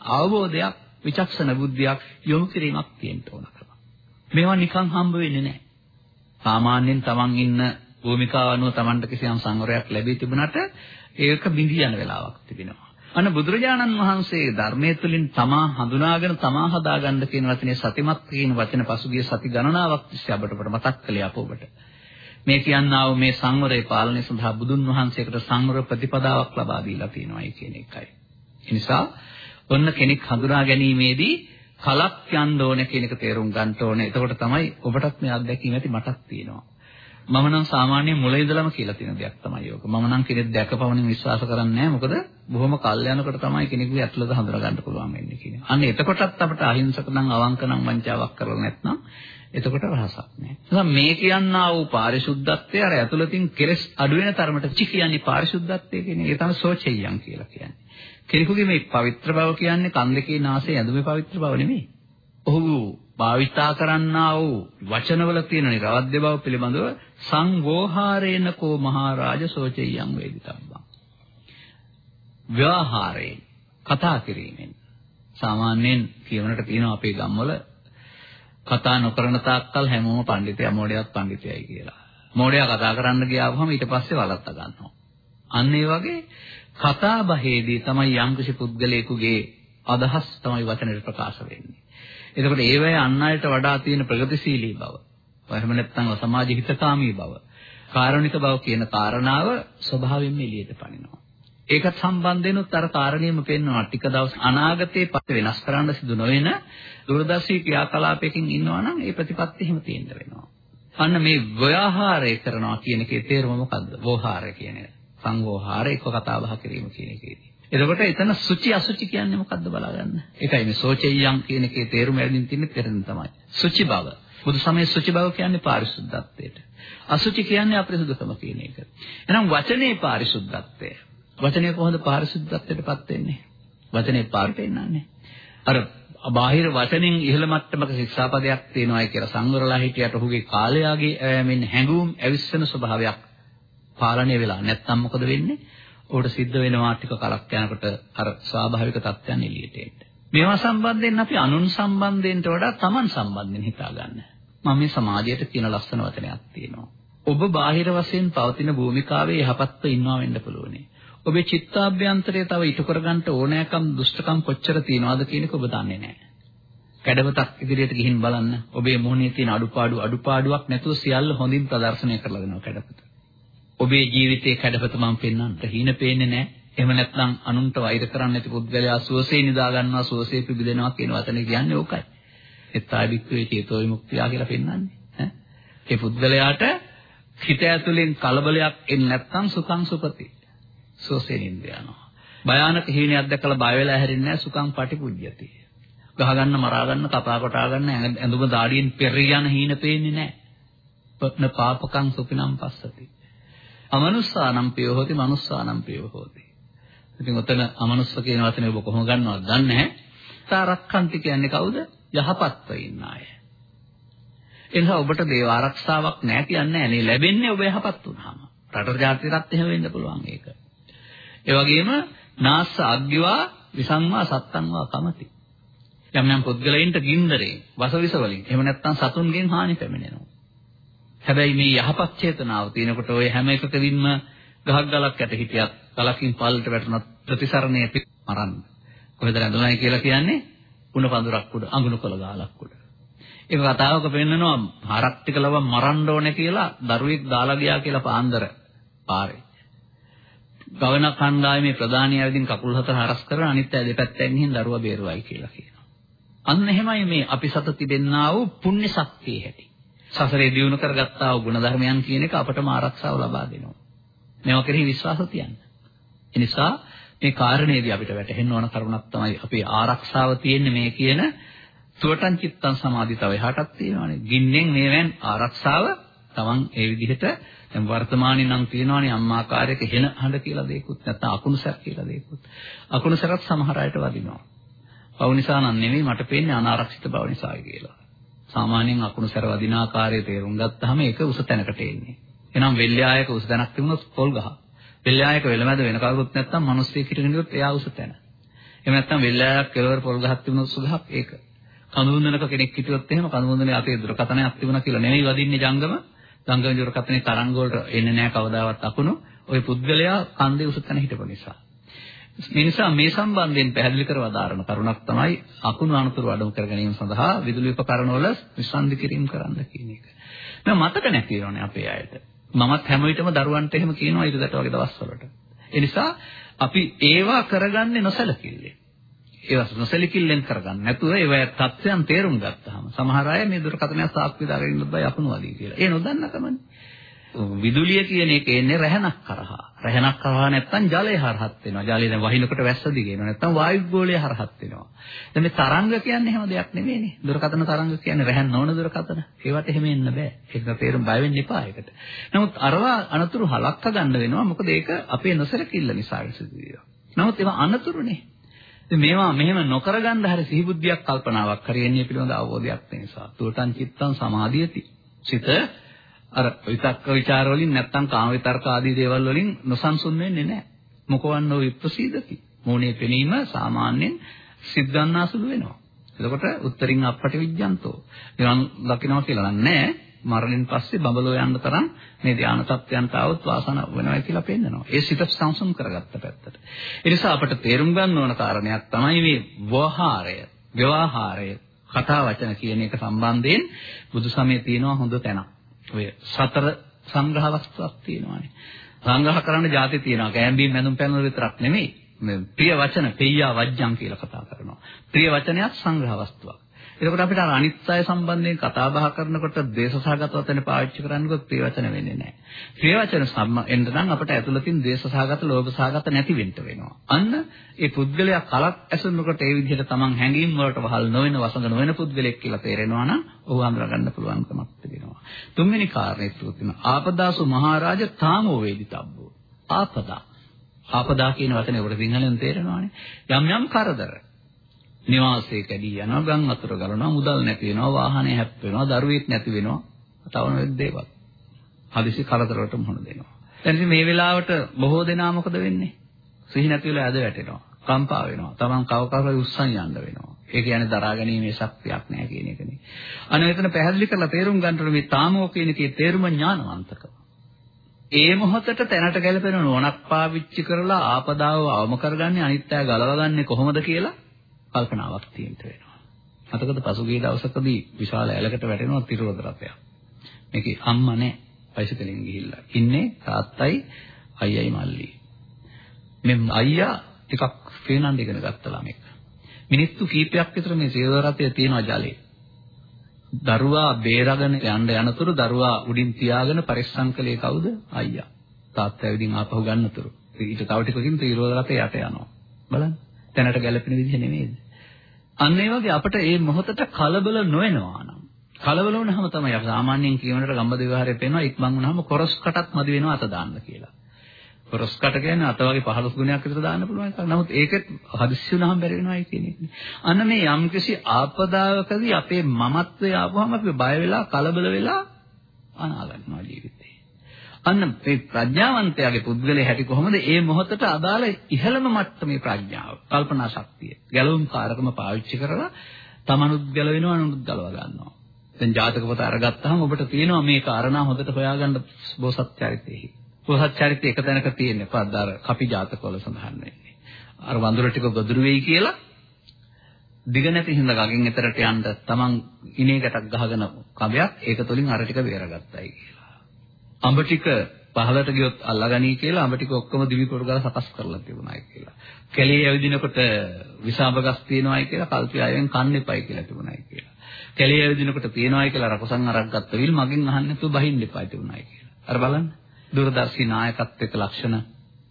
අවබෝධයක්, විචක්ෂණ බුද්ධියක් යොමු කිරීමක් තියෙන්න ඕන කරනවා. මේවා නිකන් හම්බ වෙන්නේ නැහැ. සාමාන්‍යයෙන් Taman ඉන්න භූමිකාව අනුව Tamanට කිසියම් සංවරයක් ලැබී තිබුණාට ඒක බිඳී යන වෙලාවක් තිබෙනවා. අන්න බුදුරජාණන් වහන්සේ ධර්මයේ තුලින් තමා හඳුනාගෙන තමා හදාගන්න කියන වචනේ සතිමත් කියන වචන පසුගිය සති ගණනාවක් තිස්සේ අපට මතක් කළේ අප ඔබට. මේ කියන්නා වූ මේ සංවරයේ පාලනය සඳහා බුදුන් වහන්සේකට සංවර ප්‍රතිපදාවක් ලබා දීලා තියෙනවායි කියන එකයි. ඒ නිසා ඔන්න කෙනෙක් හඳුනා ගැනීමේදී කලක් යන්න ඕනේ කියන එක තේරුම් ගන්න ඕනේ. එතකොට තමයි ඔබටත් මේ අත්දැකීම ඇති මටත් තියෙනවා. මම නම් සාමාන්‍යයෙන් මුල ඉඳලම කියලා තියෙන දෙයක් තමයි ඕක. මම නම් කෙනෙක් දැකපවණින් විශ්වාස කරන්නේ නැහැ. මොකද බොහොම කල් යනකොට තමයි කෙනෙකුගේ ඇතුළත හඳුනා ගන්න පුළුවන් වෙන්නේ කියන්නේ. අන්න එතකොටත් අපිට අහිංසක නම් අවංක නම් වංචාවක් කරලා නැත්නම් එතකොට රහසක් නැහැ. එහෙනම් මේ කියන්නා වූ පාරිශුද්ධත්වය අර ඇතුළතින් කෙලස් අඩු වෙන තරමට චි කියන්නේ පාරිශුද්ධත්වය කියන්නේ ඒ තමයි සෝචෙය්‍යං කියලා කියන්නේ. කෙනෙකුගේ මේ පවිත්‍ර බව කියන්නේ කන් දෙකේ නාසයේ ඇඳුමේ පවිත්‍ර බව නෙමෙයි. ඔහු භාවිතා කරන්නා වූ වචනවල තියෙන නිර්වද්‍ය බව පිළිබඳව සංවෝහාරේන කෝ මහරජ සෝචෙයං වේදිතබ්බං. ව්‍යවහාරයෙන් කතා කිරීමෙන් සාමාන්‍යයෙන් කියවනට තියෙනවා අපේ ගම්වල කතා නොකරන තාක්කල් හැමෝම පඬිතයා මොඩියක් පඬිතයයි කියලා. මොඩියා කතා කරන්න ගියාම ඊට පස්සේ වලත්ත ගන්නවා. අන්න ඒ වගේ කතා බහේදී තමයි යම්කිසි පුද්ගලයෙකුගේ අදහස් තමයි වචනෙට ප්‍රකාශ වෙන්නේ. එතකොට ඒ වේ අන් අයට වඩා තියෙන ප්‍රගතිශීලී බව, එහෙම නැත්නම් සමාජ හිතකාමී බව, කාරුණික බව කියන කාරණාව ස්වභාවයෙන්ම එළියට පනිනවා. ඒකත් සම්බන්ධ වෙනුත් අර කාරණේම පෙන්වනවා ටික දවස් අනාගතයේ පස්සේ වෙනස් කරන්න සිදු නොවන දුරදර්ශී ක්‍රියාකලාපයකින් ඉන්නවා නම් ඒ ප්‍රතිපත්ති එහෙම තියෙන්න වෙනවා. අන්න මේ ව්‍යවහාරය කරනවා කියන එකේ තේරුම මොකද්ද? වෝහාරය කියන එක. සංවෝහාරය එක්ක කතා බහ කිරීම කියන එකේදී. එතකොට එතන සුචි අසුචි කියන්නේ මොකද්ද බලාගන්න. ඒකයි මේ සෝචෙය්‍යම් කියන එකේ තේරුම ඇදින් තින්නේ තේරෙන තමයි. සුචි බව. බුදු සමයේ සුචි බව කියන්නේ පාරිශුද්ධත්වයට. අසුචි කියන්නේ අපරිසුදුකම කියන එක. එහෙනම් වචනේ පාරිශුද්ධත්වය. වචනය කොහොමද පාරිශුද්ධත්වයටපත් වෙන්නේ? වචනේ පාර පෙන්නන්නේ. අර බාහිර වචනෙන් ඉහළ මට්ටමක ශික්ෂාපදයක් තියෙනවායි කියලා සංවරලා හිටියට ඔහුගේ කාලයාගේ මෙන්න හැඟුම් ඇවිස්සෙන ස්වභාවයක් පාලනය වෙලා නැත්නම් මොකද වෙන්නේ? ඔහුට සිද්ධ වෙනවා ටික කලක් යනකොට අර ස්වාභාවික තත්ත්වයන් එළියට එන්න. මේවා සම්බන්ධයෙන් අපි අනුන් සම්බන්ධයෙන්ට වඩා Taman සම්බන්ධයෙන් හිතා ගන්න. මම මේ සමාජයට කියන ලස්සන වචනයක් තියෙනවා. ඔබ බාහිර වශයෙන් පවතින භූමිකාවේ යහපත්ව ඉන්නවා වෙන්න පුළුවනේ. ඔබේ චිත්තාභ්‍යන්තරය තව ඉටු කරගන්න ඕනෑකම් දුෂ්ටකම් කොච්චර තියනවද කියන එක ඔබ දන්නේ නැහැ. කැඩවතක් ඉදිරියට ගිහින් බලන්න ඔබේ මොහොනේ තියෙන අඩුපාඩු අඩුපාඩුවක් නැතුව සියල්ල හොඳින් ප්‍රදර්ශනය කරලා දෙනවා කැඩපත. ඔබේ ජීවිතයේ කැඩපත මම පෙන්වන්නට හීන පේන්නේ නැහැ. එහෙම නැත්නම් අනුන්ට වෛර කරන්න නැති පුද්ගලයා සුවසේ නිදා ගන්නවා සුවසේ පිබිදෙනවා කියන වචනේ කියන්නේ ඕකයි. එත්තායි වික්‍රේ චේතෝ විමුක්තිය කියලා පෙන්වන්නේ. ඒ පුද්ගලයාට හිත ඇතුලෙන් කලබලයක් එන්නේ නැත්නම් සුඛං සුපති. සෝසේ නින්ද යනවා. භයානක හීනයක් දැකලා බය වෙලා හැරෙන්නේ නැහැ සුඛං පටිපුජ්‍යති. ගහ ගන්න මරා ගන්න කපා කොටා ගන්න ඇඳුම දාඩියෙන් පෙරී යන හීන පේන්නේ නැහැ. පත්න පාපකං සුපිනම් පස්සති. අමනුස්සානම් පියෝ හොති මනුස්සානම් පියෝ හොති. ඉතින් ඔතන අමනුස්ස කියන වචනේ ඔබ කොහොම ගන්නවද දන්නේ නැහැ. තාරක්ඛන්ති කියන්නේ කවුද? යහපත්ව ඉන්න අය. එනිසා ඔබට දේව ආරක්ෂාවක් නැහැ කියන්නේ නැහැ නේ ලැබෙන්නේ ඔබ යහපත් වුනහම. රට ජාතියටත් එහෙම වෙන්න පුළුවන් ඒක. ඒ වගේම නාස්ස අග්ගිවා විසංවා සත්තංවා කමති. යම් යම් පුද්ගලයින්ට ගින්දරේ වසවිස වලින් එහෙම නැත්නම් සතුන්ගෙන් හානි පැමිණෙනවා. හැබැයි මේ යහපත් චේතනාව තියෙනකොට ඔය හැම එකකදීම ගහක් ගලක් යට හිටියත් ගලකින් පල්ලට වැටුණත් ප්‍රතිසරණය මරන්න. කොහෙද රැඳුණයි කියලා කියන්නේ උණ පඳුරක් උඩ අඟුණු කොළ ගාලක් උඩ. ඒක කතාවක පෙන්නනවා හරක් ටික ලව මරන්න ඕනේ කියලා දරුවෙක් දාලා ගියා කියලා පාන්දර පාරේ. ගවන කණ්ඩායමේ ප්‍රධානිය ඇවිදින් කකුල් හතර හරස් කරන අනිත් අය දෙපැත්තෙන් ගිහින් දරුවා බේරුවයි කියලා කියනවා. අන්න එහෙමයි මේ අපි සත තිබෙන්නා වූ පුණ්‍ය ශක්තිය හැටි. සසරේ දිනු කරගත්තා වූ ගුණධර්මයන් කියන එක අපටම ආරක්ෂාව ලබා දෙනවා. මේවා කෙරෙහි විශ්වාස තියන්න. ඒ නිසා මේ කාරණේදී අපිට වැටහෙන්න ඕන කරුණක් තමයි අපේ ආරක්ෂාව තියෙන්නේ මේ කියන තුවටන් චිත්තං සමාධි තව එහාටත් තියෙනවානේ. ගින්නෙන් මේවෙන් ආරක්ෂාව තමන් ඒ විදිහට දැන් වර්තමානයේ නම් තියෙනවානේ අම්මාකාරයක හෙන හඬ කියලා දෙයක්වත් නැත්නම් අකුණු සැර කියලා දෙයක්වත්. අකුණු සැරත් සමහර අයට වදිනවා. පව් නිසා නම් නෙමෙයි මට පේන්නේ අනාරක්ෂිත බව නිසායි කියලා. සාමාන්‍යයෙන් අකුණු සැර වදින ආකාරය තේරුම් ගත්තාම ඒක උස තැනකට එන්නේ. එහෙනම් වෙල්යායක උස තැනක් තිබුණොත් පොල් ගහ. වෙල්යායක වෙලමැද වෙන කවුරුත් නැත්නම් මිනිස්සෙක් හිටගෙන ඉන්නොත් එයා උස තැන. එහෙම නැත්නම් වෙල්යායක් කෙලවර පොල් ගහක් තිබුණොත් සුගහක් ඒක. කඳුමුඳනක කෙනෙක් හිටියොත් එහෙම කඳුමුඳනේ අතේ දුරකථනයක් තිබුණා කියලා නෙමෙයි වදින්නේ ජංගම ගංගා දුරකථනයේ තරංග වලට එන්නේ නැහැ කවදාවත් අකුණු. ওই පුද්ගලයා කන්දේ උස තැන හිටපු නිසා. මේ නිසා මේ සම්බන්ධයෙන් පැහැදිලි කරව දාරන කරුණක් තමයි අකුණු අනුතුරු අඩු කර ගැනීම සඳහා විදුලි උපකරණ වල විසන්ධි කිරීම කරන්න කියන එක. මම මතක නැති වෙනවනේ අපේ අයට. මමත් හැම විටම දරුවන්ට එහෙම කියනවා ඊටකට වගේ දවස්වලට. ඒ නිසා අපි ඒවා කරගන්නේ නොසලකිල්ලෙන්. ඒවා නොසලකිල්ලෙන් කරගන්න නැතුව ඒවා තත්ත්වයන් තේරුම් ගත්තාම සමහර අය මේ දුරකථනය සාක්ෂි දාගෙන ඉන්නත් බයි අකුණු වදී කියලා. ඒ නොදන්නකමනේ. විදුලිය කියන එක එන්නේ රැහනක් කරහා. රැහනක් කරහා නැත්තම් ජලය හරහත් වෙනවා. ජලය දැන් වහිනකොට වැස්ස දිගේ එනවා. නැත්තම් වායු ගෝලය හරහත් වෙනවා. දැන් මේ තරංග කියන්නේ එහෙම දෙයක් නෙමෙයිනේ. දුරකථන තරංග කියන්නේ රැහන් නොවන දුරකථන. ඒවට එහෙම එන්න බෑ. ඒක තේරුම් බය වෙන්න එපා ඒකට. නමුත් අරවා අනතුරු හලක්ක ගන්න වෙනවා. මොකද ඒක අපේ නොසලකිල්ල නිසා සිදුවෙනවා. නමුත් ඒවා අනතුරුනේ. ඉතින් මේවා මෙහෙම නොකරගන්න හරි සිහිබුද්ධියක් කල්පනාවක් හරියන්නේ පිළිබඳ අවබෝධයක් තියෙන නිසා. තුටන් චිත්තං සමාධියති. සිත අර විතක්ක ਵਿਚාර වලින් නැත්තම් කාම විතර්ක ආදී දේවල් වලින් නොසන්සුන් වෙන්නේ නැහැ. මොකවන්නෝ විප්‍රසීදති. මෝනේ පෙනීම සාමාන්‍යයෙන් සිද්ධාන්නා සුළු වෙනවා. එතකොට උත්තරින් අපට විඥාන්තෝ. නිවන් දකින්නවා කියලා නෑ. මරණයෙන් පස්සේ බබලෝ යන්න තරම් මේ ධානා තත්ත්වයන්ට આવොත් වාසන වෙනවා කියලා පෙන්නනවා. ඒ සිත සංසම් කරගත්ත පැත්තට. ඒ නිසා අපට තේරුම් ගන්න ඕන කාරණයක් තමයි මේ වහාරය, ව්‍යවහාරය, කතා වචන කියන එක සම්බන්ධයෙන් බුදුසමයේ තියෙනවා හොඳ තැනක්. ඔය සතර සංග්‍රහ වස්තුවක් තියෙනවානේ. සංග්‍රහ කරන්න જાති තියෙනවා. කෑම්බීම් මැදුම් පැනවල විතරක් නෙමෙයි. ප්‍රිය වචන පෙය්‍යා වජ්ජං කියලා කතා කරනවා. ප්‍රිය වචනයක් සංග්‍රහ වස්තුවක්. එතකොට අපිට අර අනිත් අය සම්බන්ධයෙන් කතා බහ කරනකොට දේශසහගත වචන පාවිච්චි කරන්නකොත් ප්‍රිය වචන වෙන්නේ නැහැ. ප්‍රිය වචන සම්ම එන්න නම් අපිට ඇතුළතින් දේශසහගත ලෝභසහගත නැති වෙන්න වෙනවා. අන්න ඒ පුද්ගලයා කලක් ඇසුනකොට ඒ විදිහට තමන් හැඟීම් වලට වහල් නොවන වසඟ නොවන පුද්ගලෙක් කියලා තේරෙනවා නම් ඔහු අඳුරගන්න පුළුවන්කමක් තිබෙනවා. තුන්වෙනි කාරණේ තුන ආපදාසු මහරජ තාමෝ වේදිතබ්බෝ. ආපදා. ආපදා කියන වචනේ උඩ සිංහලෙන් තේරෙනවානේ. යම් යම් කරදර නිවාසය කැඩී යනවා, ගම් වතුර ගලනවා, මුදල් නැති වෙනවා, වාහනේ හැප් වෙනවා, දරුවෙක් නැති වෙනවා, තව නොයෙක් දේවල්. හදිසි කරදරවලට මුහුණ දෙනවා. දැන් ඉතින් මේ වෙලාවට බොහෝ දෙනා මොකද වෙන්නේ? සිහි නැති වෙලා ඇද වැටෙනවා, කම්පා වෙනවා, තමන් කව කව උස්සන් යන්න වෙනවා. ඒ කියන්නේ දරා ගැනීමේ ශක්තියක් නැහැ කියන එකනේ. අනේ එතන පැහැදිලි කරලා තේරුම් ගන්නට මේ තාමෝ කියන එකේ තේරුම ඥානවන්තකම. ඒ මොහොතට තැනට ගැලපෙන නෝනක් පාවිච්චි කරලා ආපදාව අවම කරගන්නේ අනිත් අය ගලවගන්නේ කොහොමද කියලා කල්පනාවක් තියෙන්න වෙනවා. අතකද පසුගිය දවසකදී විශාල ඇලකට වැටෙනවා තිරෝද රථයක්. මේකේ අම්මා නැහැ. බයිසිකලෙන් ගිහිල්ලා. ඉන්නේ තාත්තයි අයියයි මල්ලි. මේ අයියා ටිකක් ෆේනන්ඩ ඉගෙන ගත්ත ළමෙක්. මිනිත්තු කීපයක් විතර මේ තිරෝද රථයේ තියෙන ජලේ. දරුවා බේරගෙන යන්න යනතුරු දරුවා උඩින් තියාගෙන පරිස්සම් කළේ කවුද? අයියා. තාත්තා ඇවිදින් ආපහු ගන්නතුරු. ඊට තව ටිකකින් තිරෝද රථය යට යනවා. බලන්න. දැනට ගැලපෙන විදිහ නෙමෙයිද? අන්න ඒ වගේ අපිට මේ මොහොතට කලබල නොවෙනවා නම් කලබල වුණාම තමයි අපි සාමාන්‍යයෙන් කියවනට ගම්බද විවහාරයේ පේනවා ඉක්මන් වුණාම කොරස් කටක් මදි වෙනවා අත දාන්න කියලා. කොරස් කට කියන්නේ අත වගේ 15 ගුණයක් විතර දාන්න පුළුවන් එකක්. නමුත් ඒකෙත් හදිස්සි වුණාම බැරි වෙනවායි කියන එක. අන්න මේ යම්කිසි ආපදාවකදී අපේ මමත්වය ආවම අපි බය වෙලා කලබල වෙලා අනාගතනවා ජීවිතේ. අන්න මේ ප්‍රඥාවන්තයාගේ පුද්ගලයා හැටි කොහොමද ඒ මොහොතට අදාළ ඉහළම මට්ටමේ ප්‍රඥාව කල්පනා ශක්තිය ගැලවුම් කාරකම පාවිච්චි කරලා තමනුත් ගැලවෙනවා අනුත් ගලව ගන්නවා. දැන් ජාතක පොත අරගත්තාම ඔබට තියෙනවා මේ කාරණා හොඳට හොයාගන්න බෝසත් චරිතෙහි බෝසත් චරිතය එක තැනක තියෙන්නේ පද්දාර කපි ජාතකවල සඳහන් වෙන්නේ. අර වඳුර ටික ගොදුරු වෙයි කියලා දිග නැති හින්දා ගගෙන් එතරට යන්න තමන් ඉනේ ගැටක් ගහගෙන කබයක් ඒක තුලින් අර ටික බේරගත්තයි කියලා. අඹ ටික පහලට ගියොත් අල්ලගනී කියලා අඹ ටික ඔක්කොම දිවි කොට ගාලා සකස් කරලා තිබුණායි කියලා. කැලේ ඇවිදිනකොට විසාඹ ගස් තියෙනවායි කියලා කල්පි අයෙන් කන්න එපයි කියලා තිබුණායි කියලා. කැලේ ඇවිදිනකොට තියෙනවායි කියලා රකුසන් අරක් ගත්ත විල් මගෙන් අහන්න නැතුව බහින්න එපයි තිබුණායි කියලා. අර බලන්න. දුරදර්ශී නායකත්වයක ලක්ෂණ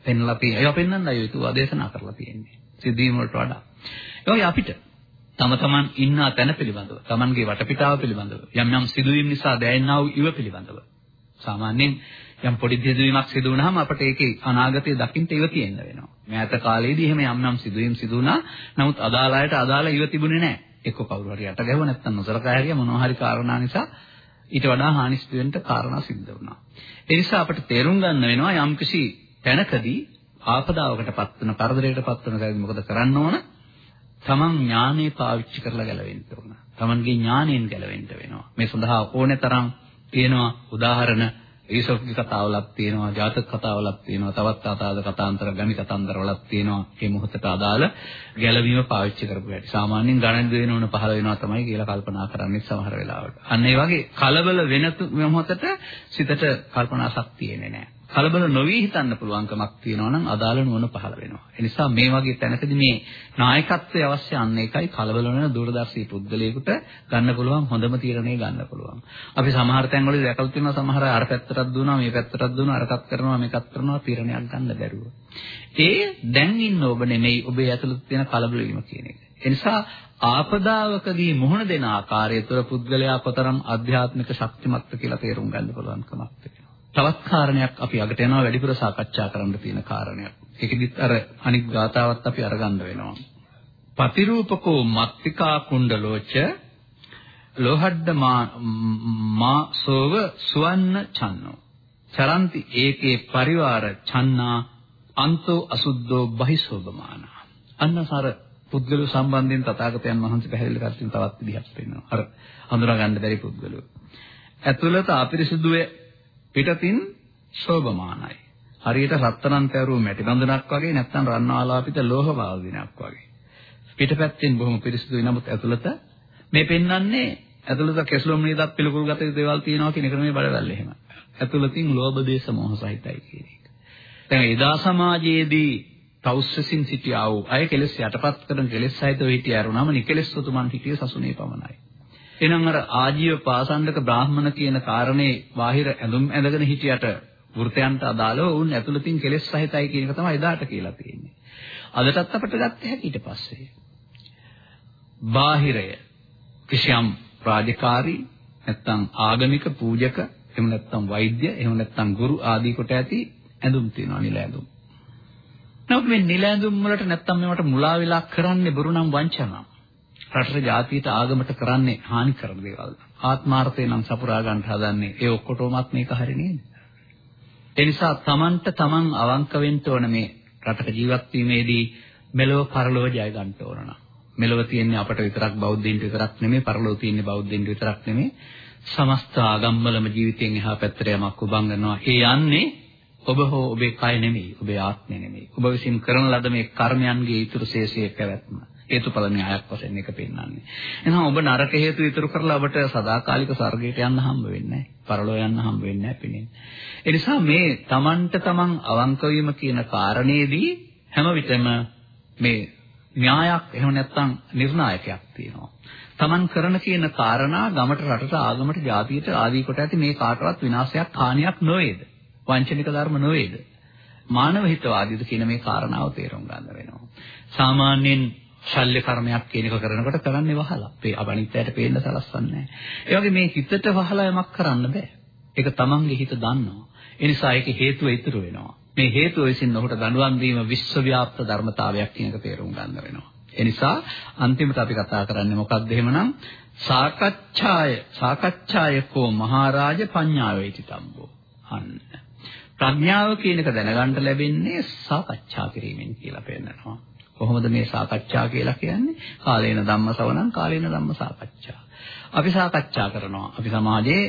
පෙන්ලා තියෙනවා. ඒවා පෙන්වන්න අය යුතුව ආදේශනා කරලා තියෙන්නේ. සිද්ධීම් වලට වඩා. ඒ අපිට තම තමන් ඉන්න තැන පිළිබඳව, තමන්ගේ වටපිටාව පිළිබඳව, යම් යම් සිදුවීම් නිසා දැනෙනා වූ ඉව පිළිබඳව සාමාන්‍යයෙන් යම් පොඩි සිදුවීමක් සිදු වුණාම අපිට ඒකේ අනාගතය දකින්න ඉව තියෙන්න වෙනවා. මෑත කාලේදී එහෙම යම් යම් සිදුවීම් සිදු වුණා. නමුත් අදාළ අයට අදාළ ඉව තිබුණේ නැහැ. එක්ක කවුරු හරි යට ගැහුව නැත්නම් නොසලකා හැරිය මොනවා හරි කාරණා නිසා ඊට වඩා හානි සිදු වෙන්න කාරණා සිද්ධ වුණා. ඒ නිසා අපිට තේරුම් ගන්න වෙනවා යම්කිසි තැනකදී ආපදාවකටපත් වෙන කරදරයකටපත් වෙන කවද මොකද කරන්න ඕන? තමන් ඥානෙ පාවිච්චි කරලා ගැලවෙන්න ඕන. තමන්ගේ ඥාණයෙන් ගැලවෙන්න වෙනවා. මේ සඳහා ඕනේ තරම් තියෙනවා. උදාහරණ ඊසොප්ගේ කතාවලක් තියෙනවා ජාතක කතාවලක් තියෙනවා තවත් ආතාද කතාන්තර ගණි කතාන්තරවලක් තියෙනවා මේ මොහොතට අදාළ ගැළවීම පාවිච්චි කරපු හැටි. සාමාන්‍යයෙන් ගණන් දෙන ඕන පහළ වෙනවා තමයි කියලා කල්පනා කරන්නේ සමහර වෙලාවට. අන්න ඒ වගේ කලබල වෙන මොහොතට සිතට කල්පනා ශක්තිය එන්නේ නැහැ. කලබල නොවි හිතන්න පුළුවන්කමක් තියෙනවා නම් අදාළ නුවණ පහළ වෙනවා. ඒ නිසා මේ වගේ තැනකදී මේ නායකත්වය අවශ්‍ය අන්න එකයි කලබල වෙන දූරදර්ශී පුද්ගලයෙකුට ගන්න පුළුවන් හොඳම තීරණය ගන්න පුළුවන්. අපි සමහර තැන්වලදී දැකලා තියෙනවා සමහර අර පැත්තටත් දුවනවා මේ පැත්තටත් දුවනවා අරකට කරනවා මේකත් කරනවා තීරණයක් ගන්න බැරුව. ඒ දැන් ඉන්න ඔබ නෙමෙයි ඔබේ ඇතුළත තියෙන කලබල වීම කියන එක. ඒ නිසා ආපදාවකදී මුහුණ දෙන ආකාරය තුළ පුද්ගලයා කොතරම් ආධ්‍යාත්මික ශක්තිමත්ද කියලා තේරුම් ගන්න පුළුවන්කමක් තියෙනවා. තවත් කාරණයක් අපි අගට යනවා වැඩිපුර සාකච්ඡා කරන්න තියෙන කාරණයක්. ඒකෙදිත් අර අනික් ගාතාවත් අපි අරගන්න වෙනවා. පතිරූපකෝ මත්තිකා කුණ්ඩලෝච ලෝහඩ්ඩ මා සෝව සුවන්න චන්නෝ චරන්ති ඒකේ පරිවාර ඡන්නා අන්තෝ අසුද්ධෝ බහිසෝබමාන අන්නසාර පුද්ගලෝ සම්බන්ධයෙන් තථාගතයන් වහන්සේ පැහැදිලි කර තියෙන තවත් විදිහක් වෙනවා අර හඳුනා ගන්න බැරි පුද්ගලෝ ඇතුළත අපිරිසුදුවේ පිටතින් ශෝභමානයි හරියට රත්තරන් තැරුව මැටි බඳුනක් වගේ නැත්නම් රන්නාලාපිත ලෝහ වාදිනක් වගේ පිටපැත්තෙන් බොහොම පිරිසුදුයි නමුත් ඇතුළත මේ පෙන්වන්නේ ඇතුළත කෙස්ලොම් නේදත් පිළිකුල් ගත දේවල් තියෙනවා කියන එක නෙමෙයි බලවල් එහෙම. ඇතුළතින් ලෝභ දේශ මොහ සහිතයි කියන එක. දැන් එදා සමාජයේදී තවුස්සසින් සිටියා වූ අය කෙලෙස් යටපත් කරන කෙලෙස් සහිතව හිටිය අරුණම නිකලෙස් සතුමන් හිටිය සසුනේ පමණයි. එහෙනම් අර ආජීව පාසණ්ඩක බ්‍රාහ්මණ කියන කාරණේ බාහිර ඇඳුම් ඇඳගෙන හිටියට වෘතයන්ට අදාළව උන් ඇතුළතින් කෙලෙස් සහිතයි කියන එක තමයි එදාට කියලා තියෙන්නේ. අදටත් අපිට ගත්ත හැකි ඊට පස්සේ. බාහිරය කිසියම් රාජකාරී නැත්නම් ආගමික පූජක එහෙම නැත්නම් වෛද්‍ය එහෙම නැත්නම් ගුරු ආදී කොට ඇති ඇඳුම් තියෙනවා නිල ඇඳුම්. නමුත් මේ නිල ඇඳුම් වලට නැත්නම් මේවට මුලා වෙලා කරන්නේ බොරු නම් වංචනා. රටට ජාතියට ආගමට කරන්නේ හානි කරන දේවල්. ආත්මාර්ථය නම් සපුරා ගන්න හදන්නේ ඒ ඔක්කොටමත් මේක හරිය නේද? ඒ නිසා Tamanට Taman අවංක වෙන්න ඕන මේ රටක ජීවත් වීමේදී මෙලොව පරලොව ජය ගන්න ඕන නම්. මෙලොව තියෙන්නේ අපට විතරක් බෞද්ධයින්ට විතරක් නෙමෙයි පරලොව තියෙන්නේ බෞද්ධයින්ට විතරක් නෙමෙයි සමස්ත ආගම්වලම ජීවිතයෙන් එහා පැත්තට යමක් උබංගනවා. ඒ යන්නේ ඔබ හෝ ඔබේ කය නෙමෙයි, ඔබේ ආත්මය නෙමෙයි. ඔබ විසින් කරන ලද මේ කර්මයන්ගේ ඊතුරු ශේෂයේ පැවැත්ම. හේතුඵල න්‍යායක් වශයෙන් එක පෙන්වන්නේ. එහෙනම් ඔබ නරක හේතු ඉතුරු කරලා ඔබට සදාකාලික ස්වර්ගයට යන්න හම්බ වෙන්නේ නැහැ. පරලෝ යන්න හම්බ වෙන්නේ නැහැ පිළින්. ඒ නිසා මේ Tamanට Taman අවංක වීම කියන කාරණේදී හැම විටම මේ න්‍යායක් එහෙම නැත්නම් නිර්ණායකයක් තියෙනවා. Taman කරන කියන කාරණා ගමට රටට ආගමට ජාතියට ආදී කොට ඇති මේ කාටවත් විනාශයක් හානියක් නොවේද? වංචනික ධර්ම නොවේද? මානව හිතවාදීද කියන මේ කාරණාව තේරුම් ගන්න වෙනවා. සාමාන්‍යයෙන් ශල්‍ය කර්මයක් කියන එක කරනකොට කරන්නේ වහලා. ඒ අබනිත්‍යයට පේන්න සලස්වන්නේ නැහැ. ඒ වගේ මේ හිතට වහලා යමක් කරන්න බෑ. ඒක තමන්ගේ හිත දන්නවා. ඒ නිසා ඒකේ හේතුව ඉතුරු වෙනවා. මේ හේතුව විසින් ඔහුට දඬුවම් දීම විශ්වව්‍යාප්ත ධර්මතාවයක් කියන එක තේරුම් ගන්න වෙනවා. ඒ නිසා අන්තිමට අපි කතා කරන්නේ මොකක්ද එහෙමනම් සාකච්ඡාය සාකච්ඡායකෝ මහරජ පඤ්ඤාවේති තම්බෝ අන්න ප්‍රඥාව කියන එක දැනගන්න ලැබෙන්නේ සාකච්ඡා කිරීමෙන් කියලා පෙන්නනවා කොහොමද මේ සාකච්ඡා කියලා කියන්නේ කාලේන ධම්මසවණං කාලේන ධම්ම සාකච්ඡා අපි සාකච්ඡා කරනවා අපි සමාජයේ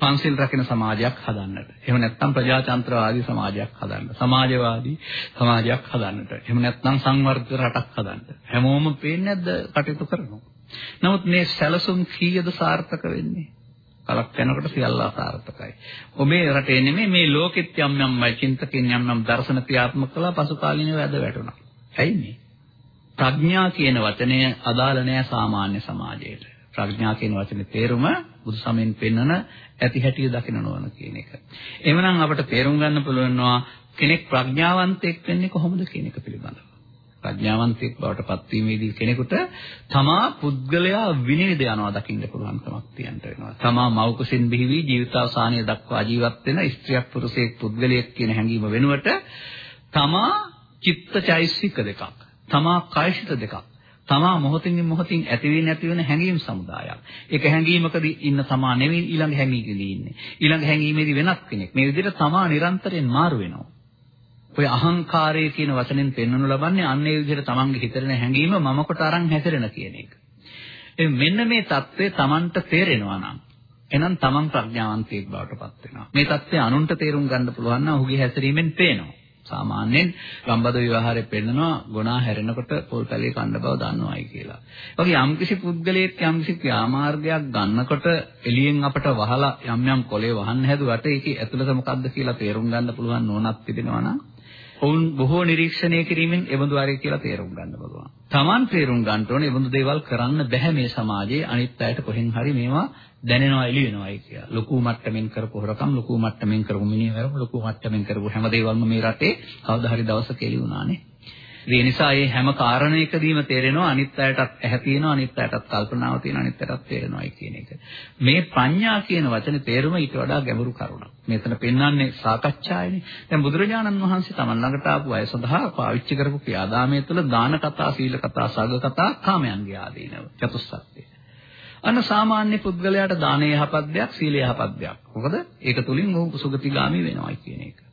පන්සිල් රකින සමාජයක් හදන්නට. එහෙම නැත්නම් ප්‍රජාතන්ත්‍රවාදී සමාජයක් හදන්න. සමාජවාදී සමාජයක් හදන්නට. එහෙම නැත්නම් සංවර්ධිත රටක් හදන්න. හැමෝම පේන්නේ නැද්ද කටයුතු කරනවා. නමුත් මේ සැලසුම් කීයද සාර්ථක වෙන්නේ? කලක් යනකොට සියල්ල අසාර්ථකයි. ඔබේ රටේ නෙමෙයි මේ ලෝකෙත් යම් යම් චින්තකයන් යම් යම් දර්ශන ක්‍රියාත්මක කළා පසු කාලිනව වැද වැටුණා. ඇයි මේ? ප්‍රඥා කියන වචනය අදාළ නෑ සාමාන්‍ය සමාජයට. ප්‍රඥා කියන වචනේ තේරුම බුදු සමයෙන් පෙන්වන ඇති හැටිය දකින්න ඕන කියන එක. එhmenan අපිට තේරුම් ගන්න පුළුවන්වා කෙනෙක් ප්‍රඥාවන්තයෙක් වෙන්නේ කොහොමද කියන එක පිළිබඳව. ප්‍රඥාවන්තයෙක් බවට පත්වීමේදී කෙනෙකුට තමා පුද්ගලයා විනේද යනවා දකින්න පුළුවන්කමක් තියන්න වෙනවා. තමා මෞකසින් බිහිවි ජීවිතාවසානය දක්වා ජීවත් වෙන ස්ත්‍රියක් පුරුෂයෙක් පුද්ගලයෙක් කියන හැඟීම වෙනුවට තමා චිත්තචෛසික දෙකක්. තමා කායික දෙකක්. තමා මොහොතින් මොහොතින් ඇති වෙන නැති වෙන හැඟීම් සමුදායක්. ඒක හැඟීමකදී ඉන්න තමා නෙවෙයි ඊළඟ හැඟීමකදී ඉන්නේ. ඊළඟ හැඟීමේදී වෙනත් කෙනෙක්. මේ විදිහට තමා නිරන්තරයෙන් මාරු වෙනවා. ඔය අහංකාරය කියන වචනෙන් පෙන්වනු ලබන්නේ අන්න ඒ විදිහට තමන්ගේ හිතරෙන හැඟීම මම කොට අරන් හැසිරෙන කියන එක. ඒ මෙන්න මේ தත්ත්වය තමන්ට තේරෙනවා නම් එහෙනම් තමන් ප්‍රඥාවන්තයෙක් බවට පත් වෙනවා. මේ தත්ත්වය අනුන්ට තේරුම් ගන්න පුළුවන් නම් ඔහුගේ හැසිරීමෙන් පේනවා. සාමාන්‍යයෙන් ගම්බද විවාහරේ පෙන්නනවා ගුණා හැරෙනකොට පොල් පැලේ කන්න බව දන්නවයි කියලා. වගේ යම්කිසි පුද්ගලයෙක් යම්කිසි ක්‍රියාමාර්ගයක් ගන්නකොට එළියෙන් අපට වහලා යම් යම් කොලේ වහන්න හැදුවට ඒකේ ඇතුළත මොකද්ද කියලා තේරුම් ගන්න පුළුවන් නෝනක් තිබෙනවා නම් ඔවුන් බොහෝ නිරීක්ෂණය කිරීමෙන් එබඳු ආරය කියලා තේරුම් ගන්න පුළුවන්. Taman තේරුම් ගන්න ඕනේ එබඳු දේවල් කරන්න බැහැ මේ සමාජයේ අනිත් අයට කොහෙන් හරි මේවා දැනෙනවා එළි වෙනවායි කියලා. ලොකු මට්ටමින් කරපු හොරකම්, ලොකු මට්ටමින් කරපු මිනිහවරම, ලොකු මට්ටමින් කරපු හැම දේවල්ම මේ රටේ කවදා හරි දවසක එළි වුණානේ. ඒ නිසා මේ හැම කාරණයකදීම තේරෙනවා අනිත් අයටත් ඇහැ තියෙනවා අනිත් අයටත් කල්පනාව තියෙනවා අනිත් අයටත් තේරෙනවායි කියන එක. මේ ප්‍රඥා කියන වචනේ තේරුම ඊට වඩා ගැඹුරු කරුණක්. මෙතන පෙන්වන්නේ සාකච්ඡායනේ. දැන් බුදුරජාණන් වහන්සේ තමන් ළඟට ආපු අය සඳහා පාවිච්චි කරපු ක්‍රියාදාමයේ තුළ දාන කතා, සීල කතා, සග්ග කතා, කාමයන්ගේ ආදීනව චතුස්සත්ය. අන්න සාමාන්‍ය පුද්ගලයාට දානය යහපත් දෙයක්, සීලය යහපත් දෙයක්. මොකද ඒක තුලින් ඔහු සුගතිගාමි වෙනවායි කියන එක.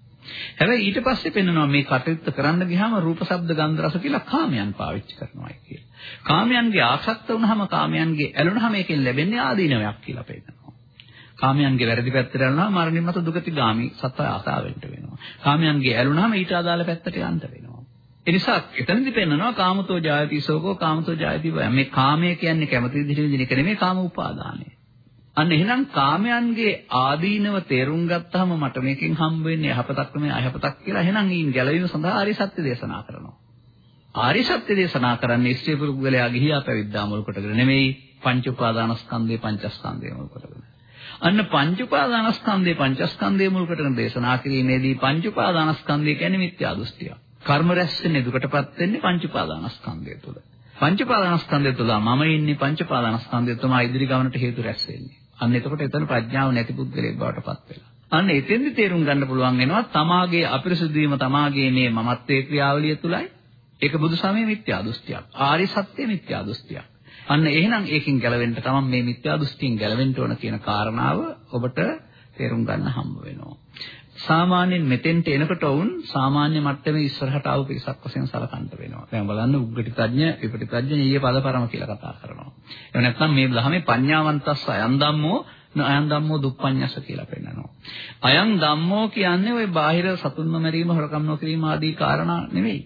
හැබැයි ඊට පස්සේ පෙන්වනවා මේ කටයුත්ත කරන්න ගියාම රූප, ශබ්ද, ගන්ධ, රස කියලා කාමයන් පාවිච්චි කරනවායි කියලා. කාමයන්ගේ ආසක්ත වුනහම කාමයන්ගේ ඇලුනහම ඒකෙන් ලැබෙන්නේ ආදීනවයක් කියලා පෙන්නනවා. කාමයන්ගේ වැරදි පැත්තට යනවා මරණින් මත දුගතිගාමි සත්‍ය ආසාවෙන්ට වෙනවා. කාමයන්ගේ ඇලුනහම ඊට අදාළ පැත්තට යන්න වෙනවා. ඒ නිසා එතනදි පෙන්නනවා කාමතෝ ජායති සෝකෝ කාමතෝ ජායති වය. මේ කාමය කියන්නේ කැමති විදිහට විදින එක නෙමෙයි කාම උපාදානය. අන්න එහෙනම් කාමයන්ගේ ආදීනව තේරුම් ගත්තාම මට මේකෙන් හම්බ වෙන්නේ යහපතක් නෙමෙයි අයහපතක් කියලා එහෙනම් ඊන් ගැලවීම සඳහා ආර්ය සත්‍ය දේශනා කරනවා. ආර්ය සත්‍ය දේශනා කරන්නේ ස්ත්‍රී පුරුෂයා ගිහියා පැවිද්දා මුල් කොටගෙන නෙමෙයි පංච උපාදානස්කන්ධේ පංචස්කන්ධේ මුල් කොටගෙන. අන්න පංච උපාදානස්කන්ධේ පංචස්කන්ධේ මුල් කොටගෙන දේශනා කිරීමේදී පංච උපාදානස්කන්ධය කියන්නේ මිත්‍යා දෘෂ්ටිය. කර්ම රැස් වෙන්නේ දුකටපත් වෙන්නේ පංච උපාදානස්කන්ධය තුළ. පංච උපාදානස්කන්ධය තුළ මම ඉන්නේ පංච උපාදානස්කන්ධය තමයි ඉදිරි ගමනට හේතු රැස් වෙන්නේ. අන්න එතකොට එතන ප්‍රඥාව නැති පුද්ගලයෙක් බවට පත් වෙලා. අන්න එතෙන්දි තේරුම් ගන්න පුළුවන් වෙනවා තමාගේ අපිරිසුදු වීම තමාගේ මේ මමත්වයේ ක්‍රියාවලිය තුලයි ඒක බුදු සමයේ මිත්‍යා දෘෂ්ටියක්. ආරි සත්‍ය මිත්‍යා දෘෂ්ටියක්. අන්න එහෙනම් ඒකෙන් ගැලවෙන්න තමයි මේ මිත්‍යා දෘෂ්ටියෙන් ගැලවෙන්න ඕන කියන කාරණාව ඔබට තේරුම් ගන්න හම්බ වෙනවා. සාමාන්‍යයෙන් මෙතෙන්ට එනකොට වුන් සාමාන්‍ය මට්ටමේ ඉස්සරහට ආව පිරිසක් වශයෙන් සලකන්න වෙනවා. දැන් බලන්න උග්ගටිතඥ, විපටිතඥ, ඊයේ පදපරම කියලා කතා කරනවා. එහෙම නැත්නම් මේ ධර්මයේ පඤ්ඤාවන්තස්ස අයන් ධම්මෝ අයන් ධම්මෝ දුප්පඤ්ඤස කියලා පෙන්නනවා. අයන් ධම්මෝ කියන්නේ ওই බාහිර සතුන්ම මරීම, හොරකම් නොකිරීම ආදී කාරණා නෙවෙයි.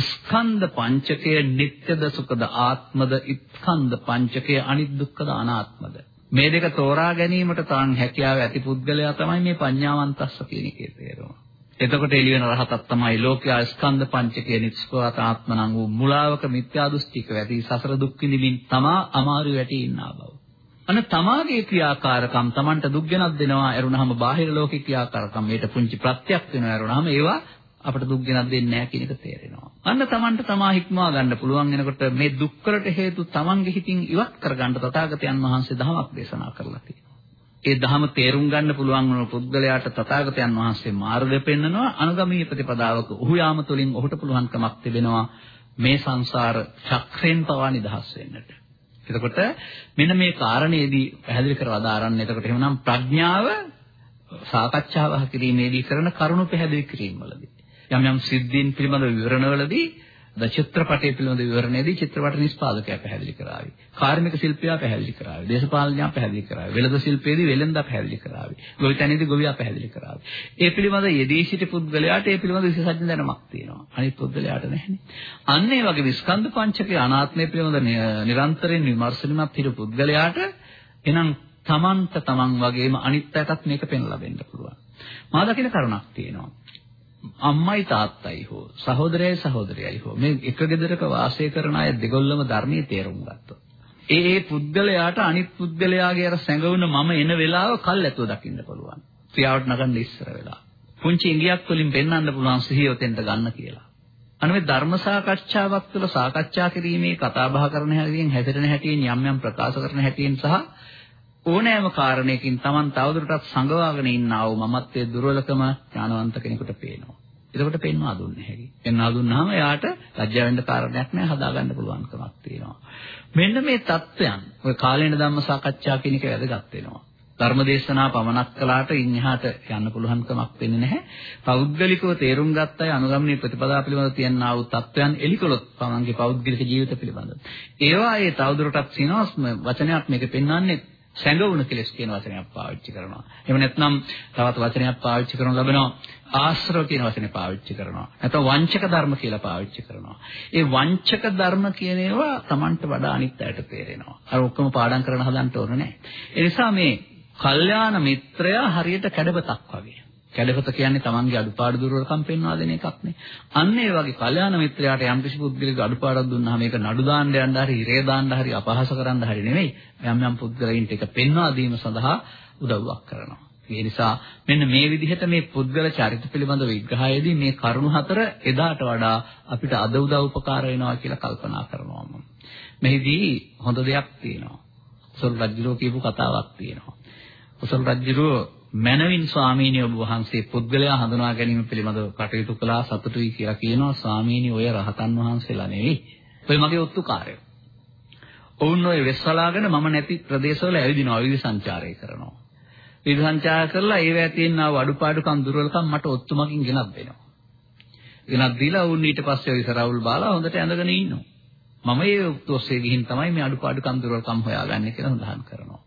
ස්කන්ධ පංචකය නිට්ටද සුඛද ආත්මද ස්කන්ධ පංචකය අනිත් අනාත්මද මේ දෙක තෝරා ගැනීමට තාන් හැකියාව ඇති පුද්ගලයා තමයි මේ පඤ්ඤාවන්තස්ස කියන එකේ තේරුම. එතකොට එළි වෙන රහතක් තමයි ලෝකයා ස්කන්ධ පංචකයේ නිස්පවාත ආත්මනං වූ මුලාවක මිත්‍යා දෘෂ්ටික වැටි සසර දුක් විඳින්මින් තමා අමාරු වැටි ඉන්නා බව. අන තමාගේ ක්‍රියාකාරකම් Tamanට දුක් ගෙනත් දෙනවා ඇරුණාම බාහිර ලෝකේ ක්‍රියාකාරකම් මේට පුංචි ප්‍රත්‍යක් වෙනවා ඇරුණාම ඒවා අපට දුක් ගෙනත් දෙන්නේ නැහැ කියන එක තේරෙනවා. අන්න Tamanට තමා හික්මවා ගන්න පුළුවන් වෙනකොට මේ දුක්වලට හේතු Tamanගේ හිතින් ඉවත් කරගන්න තථාගතයන් වහන්සේ දහමක් දේශනා කරලා තියෙනවා. ඒ දහම තේරුම් ගන්න පුළුවන් වුණ පුද්ගලයාට තථාගතයන් වහන්සේ මාර්ගය පෙන්වනවා අනුගමී ප්‍රතිපදාවක ඔහු යාම තුළින් ඔහුට පුළුවන්කමක් තිබෙනවා මේ සංසාර චක්‍රයෙන් පවා නිදහස් වෙන්නට. එතකොට මෙන්න මේ කාරණේදී පැහැදිලි කරලා දාරන්න. එතකොට එහෙනම් ප්‍රඥාව සාකච්ඡාව කිරීමේදී කරන කරුණු පැහැදිලි කිරීම වලදී යම් යම් සිද්ධීන් පිළිබඳ විවරණවලදී ද චිත්‍රපටය පිළිබඳ විවරණයේදී චිත්‍රපට නිෂ්පාදකයා පැහැදිලි කරાવી. කාර්මික ශිල්පියා පැහැදිලි කරાવી. දේශපාලනඥයා පැහැදිලි කරાવી. වෙළඳ ශිල්පයේදී වෙළෙන්දා පැහැදිලි කරાવી. ගොවිතැනේදී ගොවියා පැහැදිලි කරાવી. ඒ පිළිබඳ යෙදී සිටි පුද්ගලයාට ඒ පිළිබඳ විශේෂඥ දැනුමක් තියෙනවා. අනිත් පුද්ගලයාට නැහැනේ. අන්න ඒ වගේ විස්කන්ධ පංචකයේ අනාත්මය පිළිබඳ නිරන්තරයෙන් විමර්ශනමත් පිට පුද්ගලයාට එනම් තමන්ට තමන් වගේම අනිත් අයටත් මේක පෙන්ලා දෙන්න පුළුවන්. මා දකින කරුණක් තියෙනවා. අම්මයි තාත්තයි හෝ සහෝදරයයි සහෝදරයයි හෝ මේ එක ගෙදරක වාසය කරන අය දෙගොල්ලම ධර්මයේ තේරුම් ගත්තොත් ඒ ඒ පුද්ගලයාට අනිත් පුද්ගලයාගේ අර සැඟවුන මම එන වෙලාව කල් ඇතුව දකින්න පුළුවන්. ක්‍රියාවට නගන්න ඉස්සර වෙලා. පුංචි ඉංගියක් වලින් පෙන්වන්න පුළුවන් සිහිය උතෙන්ට ගන්න කියලා. අන්න මේ ධර්ම සාකච්ඡාවක් තුළ සාකච්ඡා කිරීමේ කතා බහ කරන හැටියෙන් හැදෙන හැටියෙන් යම් යම් ප්‍රකාශ කරන හැටියෙන් සහ ඕනෑම කාරණයකින් Taman තවදුරටත් සංගවාගෙන ඉන්නා වූ මමත්වයේ දුර්වලකම ඥානවන්ත කෙනෙකුට පේනවා. එතකොට පෙන්වා දුන්නේ හැකි. පෙන්වා දුන්නාම එයාට ලැජ්ජා වෙන්න කාරණයක් නැහැ හදාගන්න පුළුවන්කමක් තියෙනවා. මෙන්න මේ தත්වයන් ඔය කාලේන ධම්ම සාකච්ඡා කියන එක වැදගත් වෙනවා. ධර්මදේශනා පමනක් කළාට ඉන් එහාට යන්න පුළුවන්කමක් වෙන්නේ නැහැ. පෞද්ගලිකව තේරුම් ගත්ත අය අනුගමනීය ප්‍රතිපදා පිළිබඳව තියනා වූ தත්වයන් එලිකොලොත් තමන්ගේ පෞද්ගලික ජීවිත පිළිබඳව. ඒවා ඒ තවදුරටත් සිනවස් වචනයක් මේක පෙන්වන්නේ සැඟවුණ කෙලස් කියන වචනයක් පාවිච්චි කරනවා. එහෙම නැත්නම් තවත් වචනයක් පාවිච්චි කරනු ලබනවා ආශ්‍රව කියන වචනේ පාවිච්චි කරනවා. නැත්නම් වංචක ධර්ම කියලා පාවිච්චි කරනවා. ඒ වංචක ධර්ම කියන ඒවා Tamanට වඩා අනිත් අයට තේරෙනවා. අර ඔක්කොම පාඩම් කරන හදන්න ඕන නැහැ. ඒ නිසා මේ කල්යාණ මිත්‍රයා හරියට කැඩපතක් වගේ. කැඩපත කියන්නේ Tamanගේ අඩුපාඩු දුර්වලකම් පෙන්වා දෙන එකක් නේ. අන්න ඒ වගේ කල්යාණ මිත්‍රයාට යම් කිසි පුද්ගලෙක් අඩුපාඩක් දුන්නාම ඒක නඩු දාන්න යන්න හරි, ඉරේ දාන්න හරි, අපහාස කරන්න හරි නෙමෙයි. යම් යම් පුද්ගලයින්ට ඒක පෙන්වා දීම සඳහා උදව්වක් කරනවා. ඒ නිසා මෙන්න මේ විදිහට මේ පුද්ගල චරිත පිළිබඳ විග්‍රහයේදී මේ කරුණු හතර එදාට වඩා අපිට අද උදව් උපකාර වෙනවා කියලා කල්පනා කරනවා මම. මෙහිදී හොඳ දෙයක් තියෙනවා. උසල් රජුරෝ කියපු කතාවක් තියෙනවා. උසල් රජුරෝ මනවින් ස්වාමීනි ඔබ වහන්සේ පුද්ගලයා හඳුනා ගැනීම පිළිබඳව කටයුතු කළා සතුටුයි කියලා කියනවා ස්වාමීනි ඔය රහතන් වහන්සේලා නෙවෙයි. ඔය මගේ ඔත්තුකාරයෝ. ඔවුන් ඔය වෙස්සලාගෙන මම නැති ප්‍රදේශවල ඇවිදිනවා විවිධ සංචාරය කරනවා. විවිධ සංචාර කරලා ඒවැය තියෙනා අඩුපාඩුකම් දුර්වලකම් මට ඔත්තුමකින් ගෙනත් දෙනවා. ගෙනත් දීලා උන් ඊට පස්සේ ඔය සරවුල් බාලා හොඳට ඇඳගෙන ඉන්නවා. මම ඒ ඔස්සේ ගිහින් තමයි මේ අඩුපාඩුකම් දුර්වලකම් හොයාගන්නේ කියලා සඳහන් කරනවා.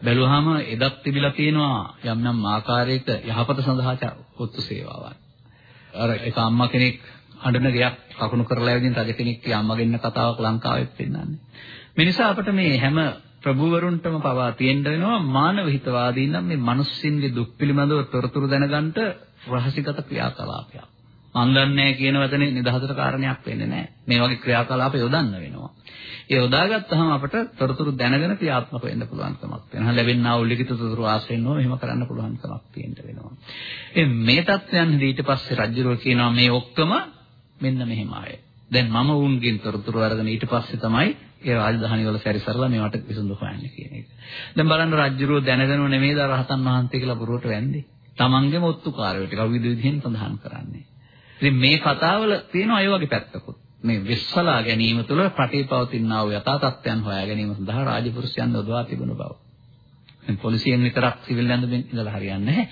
බැලුවාම එදත් තිබිලා තියෙනවා යම් යම් ආකාරයක යහපත සඳහා ඔත්තු සේවාවක්. අර එක අම්මා කෙනෙක් අඬන ගයක් කකුණු කරලා ඇවිදින් රජ කෙනෙක්ගේ අම්මගෙන්න කතාවක් ලංකාවෙත් පෙන්නන්නේ. මේ නිසා අපිට මේ හැම ප්‍රභූවරුන්ටම පවා තියෙන්න වෙනවා මානව හිතවාදීන් නම් මේ මිනිස්සුන්ගේ දුක් පිළිබඳව තොරතුරු දැනගන්න රහසිගත ක්‍රියාකලාපයක්. මන් දන්නේ කියන වචනේ නිදහසට කාරණයක් වෙන්නේ නැහැ. මේ වගේ ක්‍රියාකලාප යොදන්න වෙනවා. ඒ යොදාගත්තාම අපට තොරතුරු දැනගෙන ක්‍රියාත්මක වෙන්න පුළුවන්කමක් වෙනවා. ලැබෙනා වූ ලිඛිත තොරතුරු ආශ්‍රයෙන් නෝ එහෙම කරන්න පුළුවන්කමක් තියෙන්න වෙනවා. ඒ මේ தත්යන් ඊට පස්සේ රජුරෝ කියනවා මේ ඔක්කොම මෙන්න මෙහෙම ආය. දැන් මම වුන්ගෙන් තොරතුරු අරගෙන ඊට පස්සේ තමයි ඒ රාජධානි වල සැරිසරලා මේවට විසඳු හොයන්නේ කියන එක. දැන් බලන්න රජුරෝ දැනගෙනව නෙමෙයිද රහතන් වහන්සේ කියලා බොරුවට වැන්නේ. තමන්ගේම ඔත්තුකාරයෝ ටික විවිධ විදිහෙන් සඳහන් කරන්නේ. ඉතින් මේ කතාවල තියෙන අය වගේ පැත්තකුත්. මේ විශ්සලා ගැනීම තුළ රටේ පවතිනා වූ යථා තත්ත්වයන් හොයා ගැනීම සඳහා රාජපුරුෂයන් යොදවා තිබුණු බව. දැන් පොලිසියෙන් විතරක් සිවිල් ඇඳුමින් ඉඳලා හරියන්නේ නැහැ.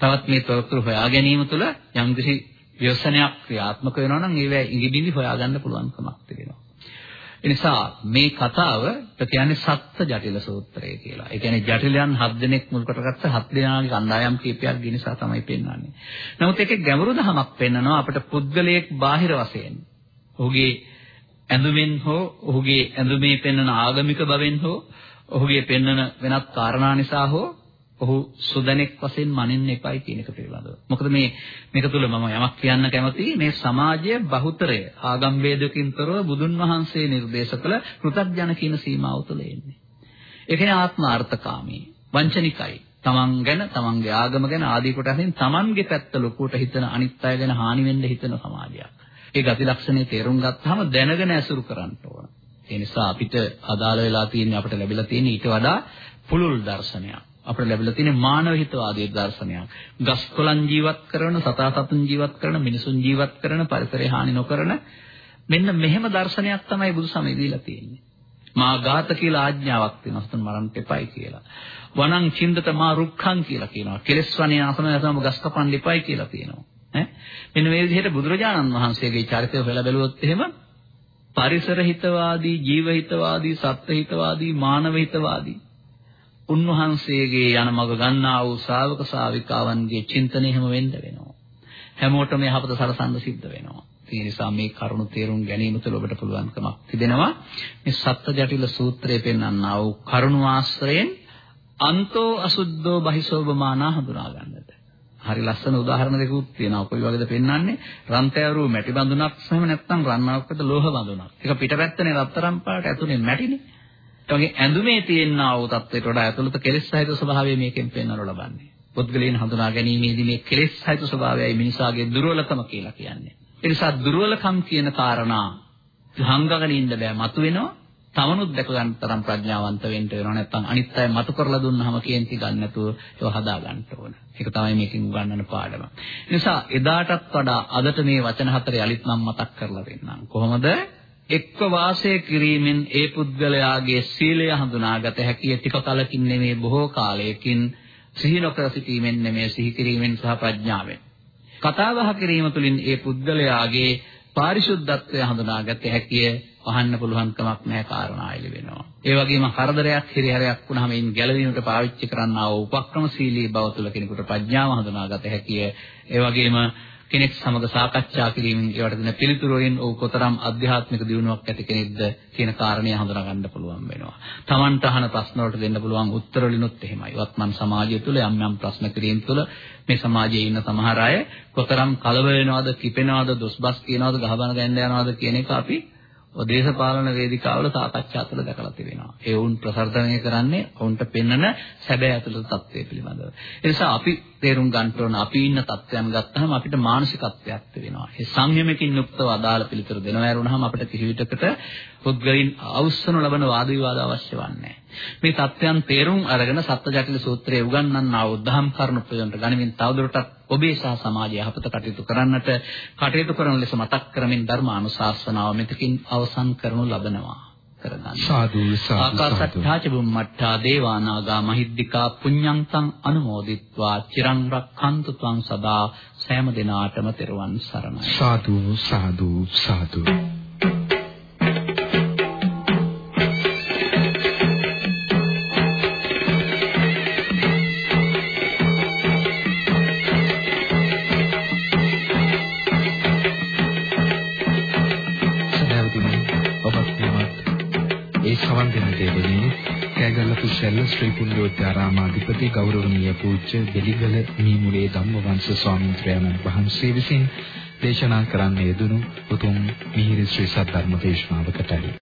තවත් මේ තොරතුරු හොයා ගැනීම තුළ යම්කිසි ව්‍යසනයක් ක්‍රියාත්මක වෙනවා නම් ඒවැ ඉඟිබිලි හොයාගන්න පුළුවන්කමක් තිබෙනවා. ඒ නිසා මේ කතාව කියන්නේ සත්ත්‍ය ජටිල සූත්‍රය කියලා. ඒ කියන්නේ ජටිලයන් හත් දෙනෙක් මුල් කරගත්ත හත් දෙනාගේ කණ්ඩායම් කීපයක් ගිනිසා තමයි පෙන්වන්නේ. නමුත් ඒකේ ගැඹුරු දහමක් පෙන්වනවා අපිට පුද්ගලයෙක් බාහිර වශයෙන්. ඔහුගේ ඇඳුමෙන් හෝ ඔහුගේ ඇඳුමේ පෙන්වන ආගමික බවෙන් හෝ ඔහුගේ පෙන්වන වෙනත් කාරණා නිසා හෝ ඔහු සුදනෙක් වශයෙන් මනින්න එපයි කියන එක පිළිබඳව. මොකද මේ මේක තුල මම යමක් කියන්න කැමතියි මේ සමාජයේ බහුතරය ආගම් ભેදකින් තොරව බුදුන් වහන්සේ නිර්දේශ කළ කෘතඥ කියන සීමාව තුළ එන්නේ. ඒ කියන්නේ ආත්මාර්ථකාමී, වංචනිකයි. තමන් ගැන, තමන්ගේ ආගම ගැන ආදී කොටසින් තමන්ගේ පැත්ත ලොකුවට හිතන අනිත් අය ගැන හානි වෙන්න හිතන සමාජයක්. ඒ ගති ලක්ෂණේ තේරුම් ගත්තාම දැනගෙන ඇසුරු කරන්න ඕන. ඒ නිසා අපිට අදාළ වෙලා තියෙන්නේ අපිට ලැබිලා තියෙන්නේ ඊට වඩා පුළුල් දර්ශනයක්. අපිට ලැබිලා තියෙන මානව හිතවාදී දර්ශනයක්. ගස්කොලන් ජීවත් කරන, සතා සතුන් ජීවත් කරන, මිනිසුන් ජීවත් කරන, පරිසරය හානි නොකරන මෙන්න මෙහෙම දර්ශනයක් තමයි බුදු සමය දීලා තියෙන්නේ. මා ගාත කියලා ආඥාවක් තියෙනවා. සතුන් මරන්න එපයි කියලා. වනං චින්දත මා රුක්ඛං කියලා කියනවා. කෙලස් වනේ ආසනයසම ගස් කපන්න එපයි කියලා තියෙනවා. ඈ මෙන්න මේ විදිහට බුදුරජාණන් වහන්සේගේ චරිතය හොයලා බැලුවොත් එහෙම පරිසර හිතවාදී, ජීව හිතවාදී, සත්ත්ව හිතවාදී, මානව හිතවාදී උන්වහන්සේගේ යන මඟ ගන්නා වූ ශ්‍රාවක ශාවිකාවන්ගේ චින්තනය හැම වෙන්න වෙනවා. හැමෝටම යහපත සලසන්න සිද්ධ වෙනවා. ඒ නිසා මේ කරුණු තේරුම් ගැනීම තුළ ඔබට පුළුවන්කමක් තිබෙනවා. මේ සත්‍ය ජටිල සූත්‍රයේ පෙන්වන්නා වූ කරුණු ආශ්‍රයෙන් අන්තෝ අසුද්ධෝ බහිසෝබමානා හඳුනා ගන්නට. හරි ලස්සන උදාහරණ දෙකකුත් තියෙනවා. කොයි වගේද පෙන්වන්නේ? රන්තෑරුව මැටි බඳුනක් සම නැත්නම් රන්නාවකට ලෝහ බඳුනක්. ඒක පිටපැත්තනේ රත්තරන් පාට ඇතුලේ මැටිනේ. වගේ ඇඳුමේ තියෙනා වූ තත්ත්වයට වඩා ඇතුළත කෙලෙස් සහිත ස්වභාවය මේකෙන් පෙන්වනු ලබන්නේ. පුද්ගලයන් හඳුනා ගැනීමේදී මේ කෙලෙස් සහිත ස්වභාවයයි මිනිසාගේ දුර්වලකම කියලා කියන්නේ. ඒ නිසා දුර්වලකම් කියන කාරණා හංගගෙන ඉන්න බෑ මතුවෙනවා. තමනුත් දැක ගන්න තරම් ප්‍රඥාවන්ත වෙන්න වෙනවා නැත්නම් අනිත් අය මතු කරලා දුන්නාම කේන්ති ගන්න නැතුව ඒව හදා ගන්න ඕන. ඒක තමයි මේකෙන් උගන්වන පාඩම. ඒ නිසා එදාටත් වඩා අදට මේ වචන හතර යලිත් මම මතක් කරලා දෙන්නම්. කොහොමද? එක්ව වාසය කිරීමෙන් ඒ පුද්ගලයාගේ සීලය හඳුනාගත හැකිය ටික කලකින් නෙමේ බොහෝ කාලයකින් සිහි නොකර සිටීමෙන් නෙමේ සිහි කිරීමෙන් සහ ප්‍රඥාවෙන් කතා බහ කිරීම තුළින් ඒ පුද්ගලයාගේ පාරිශුද්ධත්වය හඳුනාගත හැකිය වහන්න පුළුවන් කමක් නැහැ කාරණා ආයල වෙනවා. ඒ වගේම කරදරයක් හිරිහැරයක් වුණාම ඉන් ගැලවීමට පාවිච්චි කරන්නා වූ උපක්‍රමශීලී බව තුළ කෙනෙකුට ප්‍රඥාව හඳුනාගත හැකිය. ඒ වගේම කෙනෙක් සමග සාකච්ඡා කිරීමෙන් ඒවට දෙන පිළිතුරු වලින් ඔහු කොතරම් අධ්‍යාත්මික දියුණුවක් ඇති කෙනෙක්ද කියන කාරණේ හඳුනා ගන්න පුළුවන් වෙනවා. Tamanට අහන ප්‍රශ්න වලට දෙන්න පුළුවන් උත්තර වලිනුත් එහෙමයි. වත්මන් සමාජය තුළ යම් යම් ප්‍රශ්න කිරීම තුළ මේ සමාජයේ ඉන්න සමහර අය කොතරම් කලබල වෙනවද, කිපෙනවද, දොස්බස් කියනවද, ගහබන ගැන්න යනවද කියන එක අපි ඔය දේශපාලන වේදිකාවල සාකච්ඡා තුළ දැකලා තිබෙනවා. ඒ වුන් ප්‍රසර්ධනය කරන්නේ ඔවුන්ට පෙන්වන සැබෑ අතුලත තත්ත්වය පිළිබඳව. ඒ නිසා අපි තේරුම් ගන්න ඕන අපි ඉන්න තත්ත්වයන් ගත්තහම අපිට මානසිකත්වයක් තිබෙනවා. ඒ සංයමකින් යුක්තව අදාළ පිළිතුරු දෙනවා ඇරුණාම අපිට කිසි විටකට පුද්ගලයන් අවස්සන ලබන වාද විවාද අවශ්‍ය වන්නේ. මේ தත්ත්වයන් තේරුම් අරගෙන සත්‍යජටිල සූත්‍රයේ උගන්වන්නා උද්ධහම් කරුණු ප්‍රයෝජනට ගනිමින් තවදුරටත් ඔබේ සහ සමාජය යහපත කටයුතු කරන්නට කටයුතු කරන ලෙස මතක් කරමින් ධර්මානුශාසනාව මෙතකින් අවසන් කරනු ලබනවා. කරගන්න. සාදු සාදු ආකාසත්තා චුම්මත්තා දේවානාගා මහිද්దికා පුඤ්ඤන්තං අනුමෝදිත්වා. චිරං රක්ඛන්තු ත්වං සදා සෑම දිනාටම තෙරුවන් සරණයි. සාදු සාදු සාදු. Thank you. සැල්ල ශ්‍රී පුණ්‍යෝත්තරාමාධිපති ගෞරවනීය පූජ්‍ය බෙලිගල මීමුලේ ධම්මවංශ ස්වාමීන් වහන්සේ විසින් දේශනා කරන්න යෙදුණු උතුම් මිහිරි ශ්‍රී සද්ධර්ම දේශනාවකටයි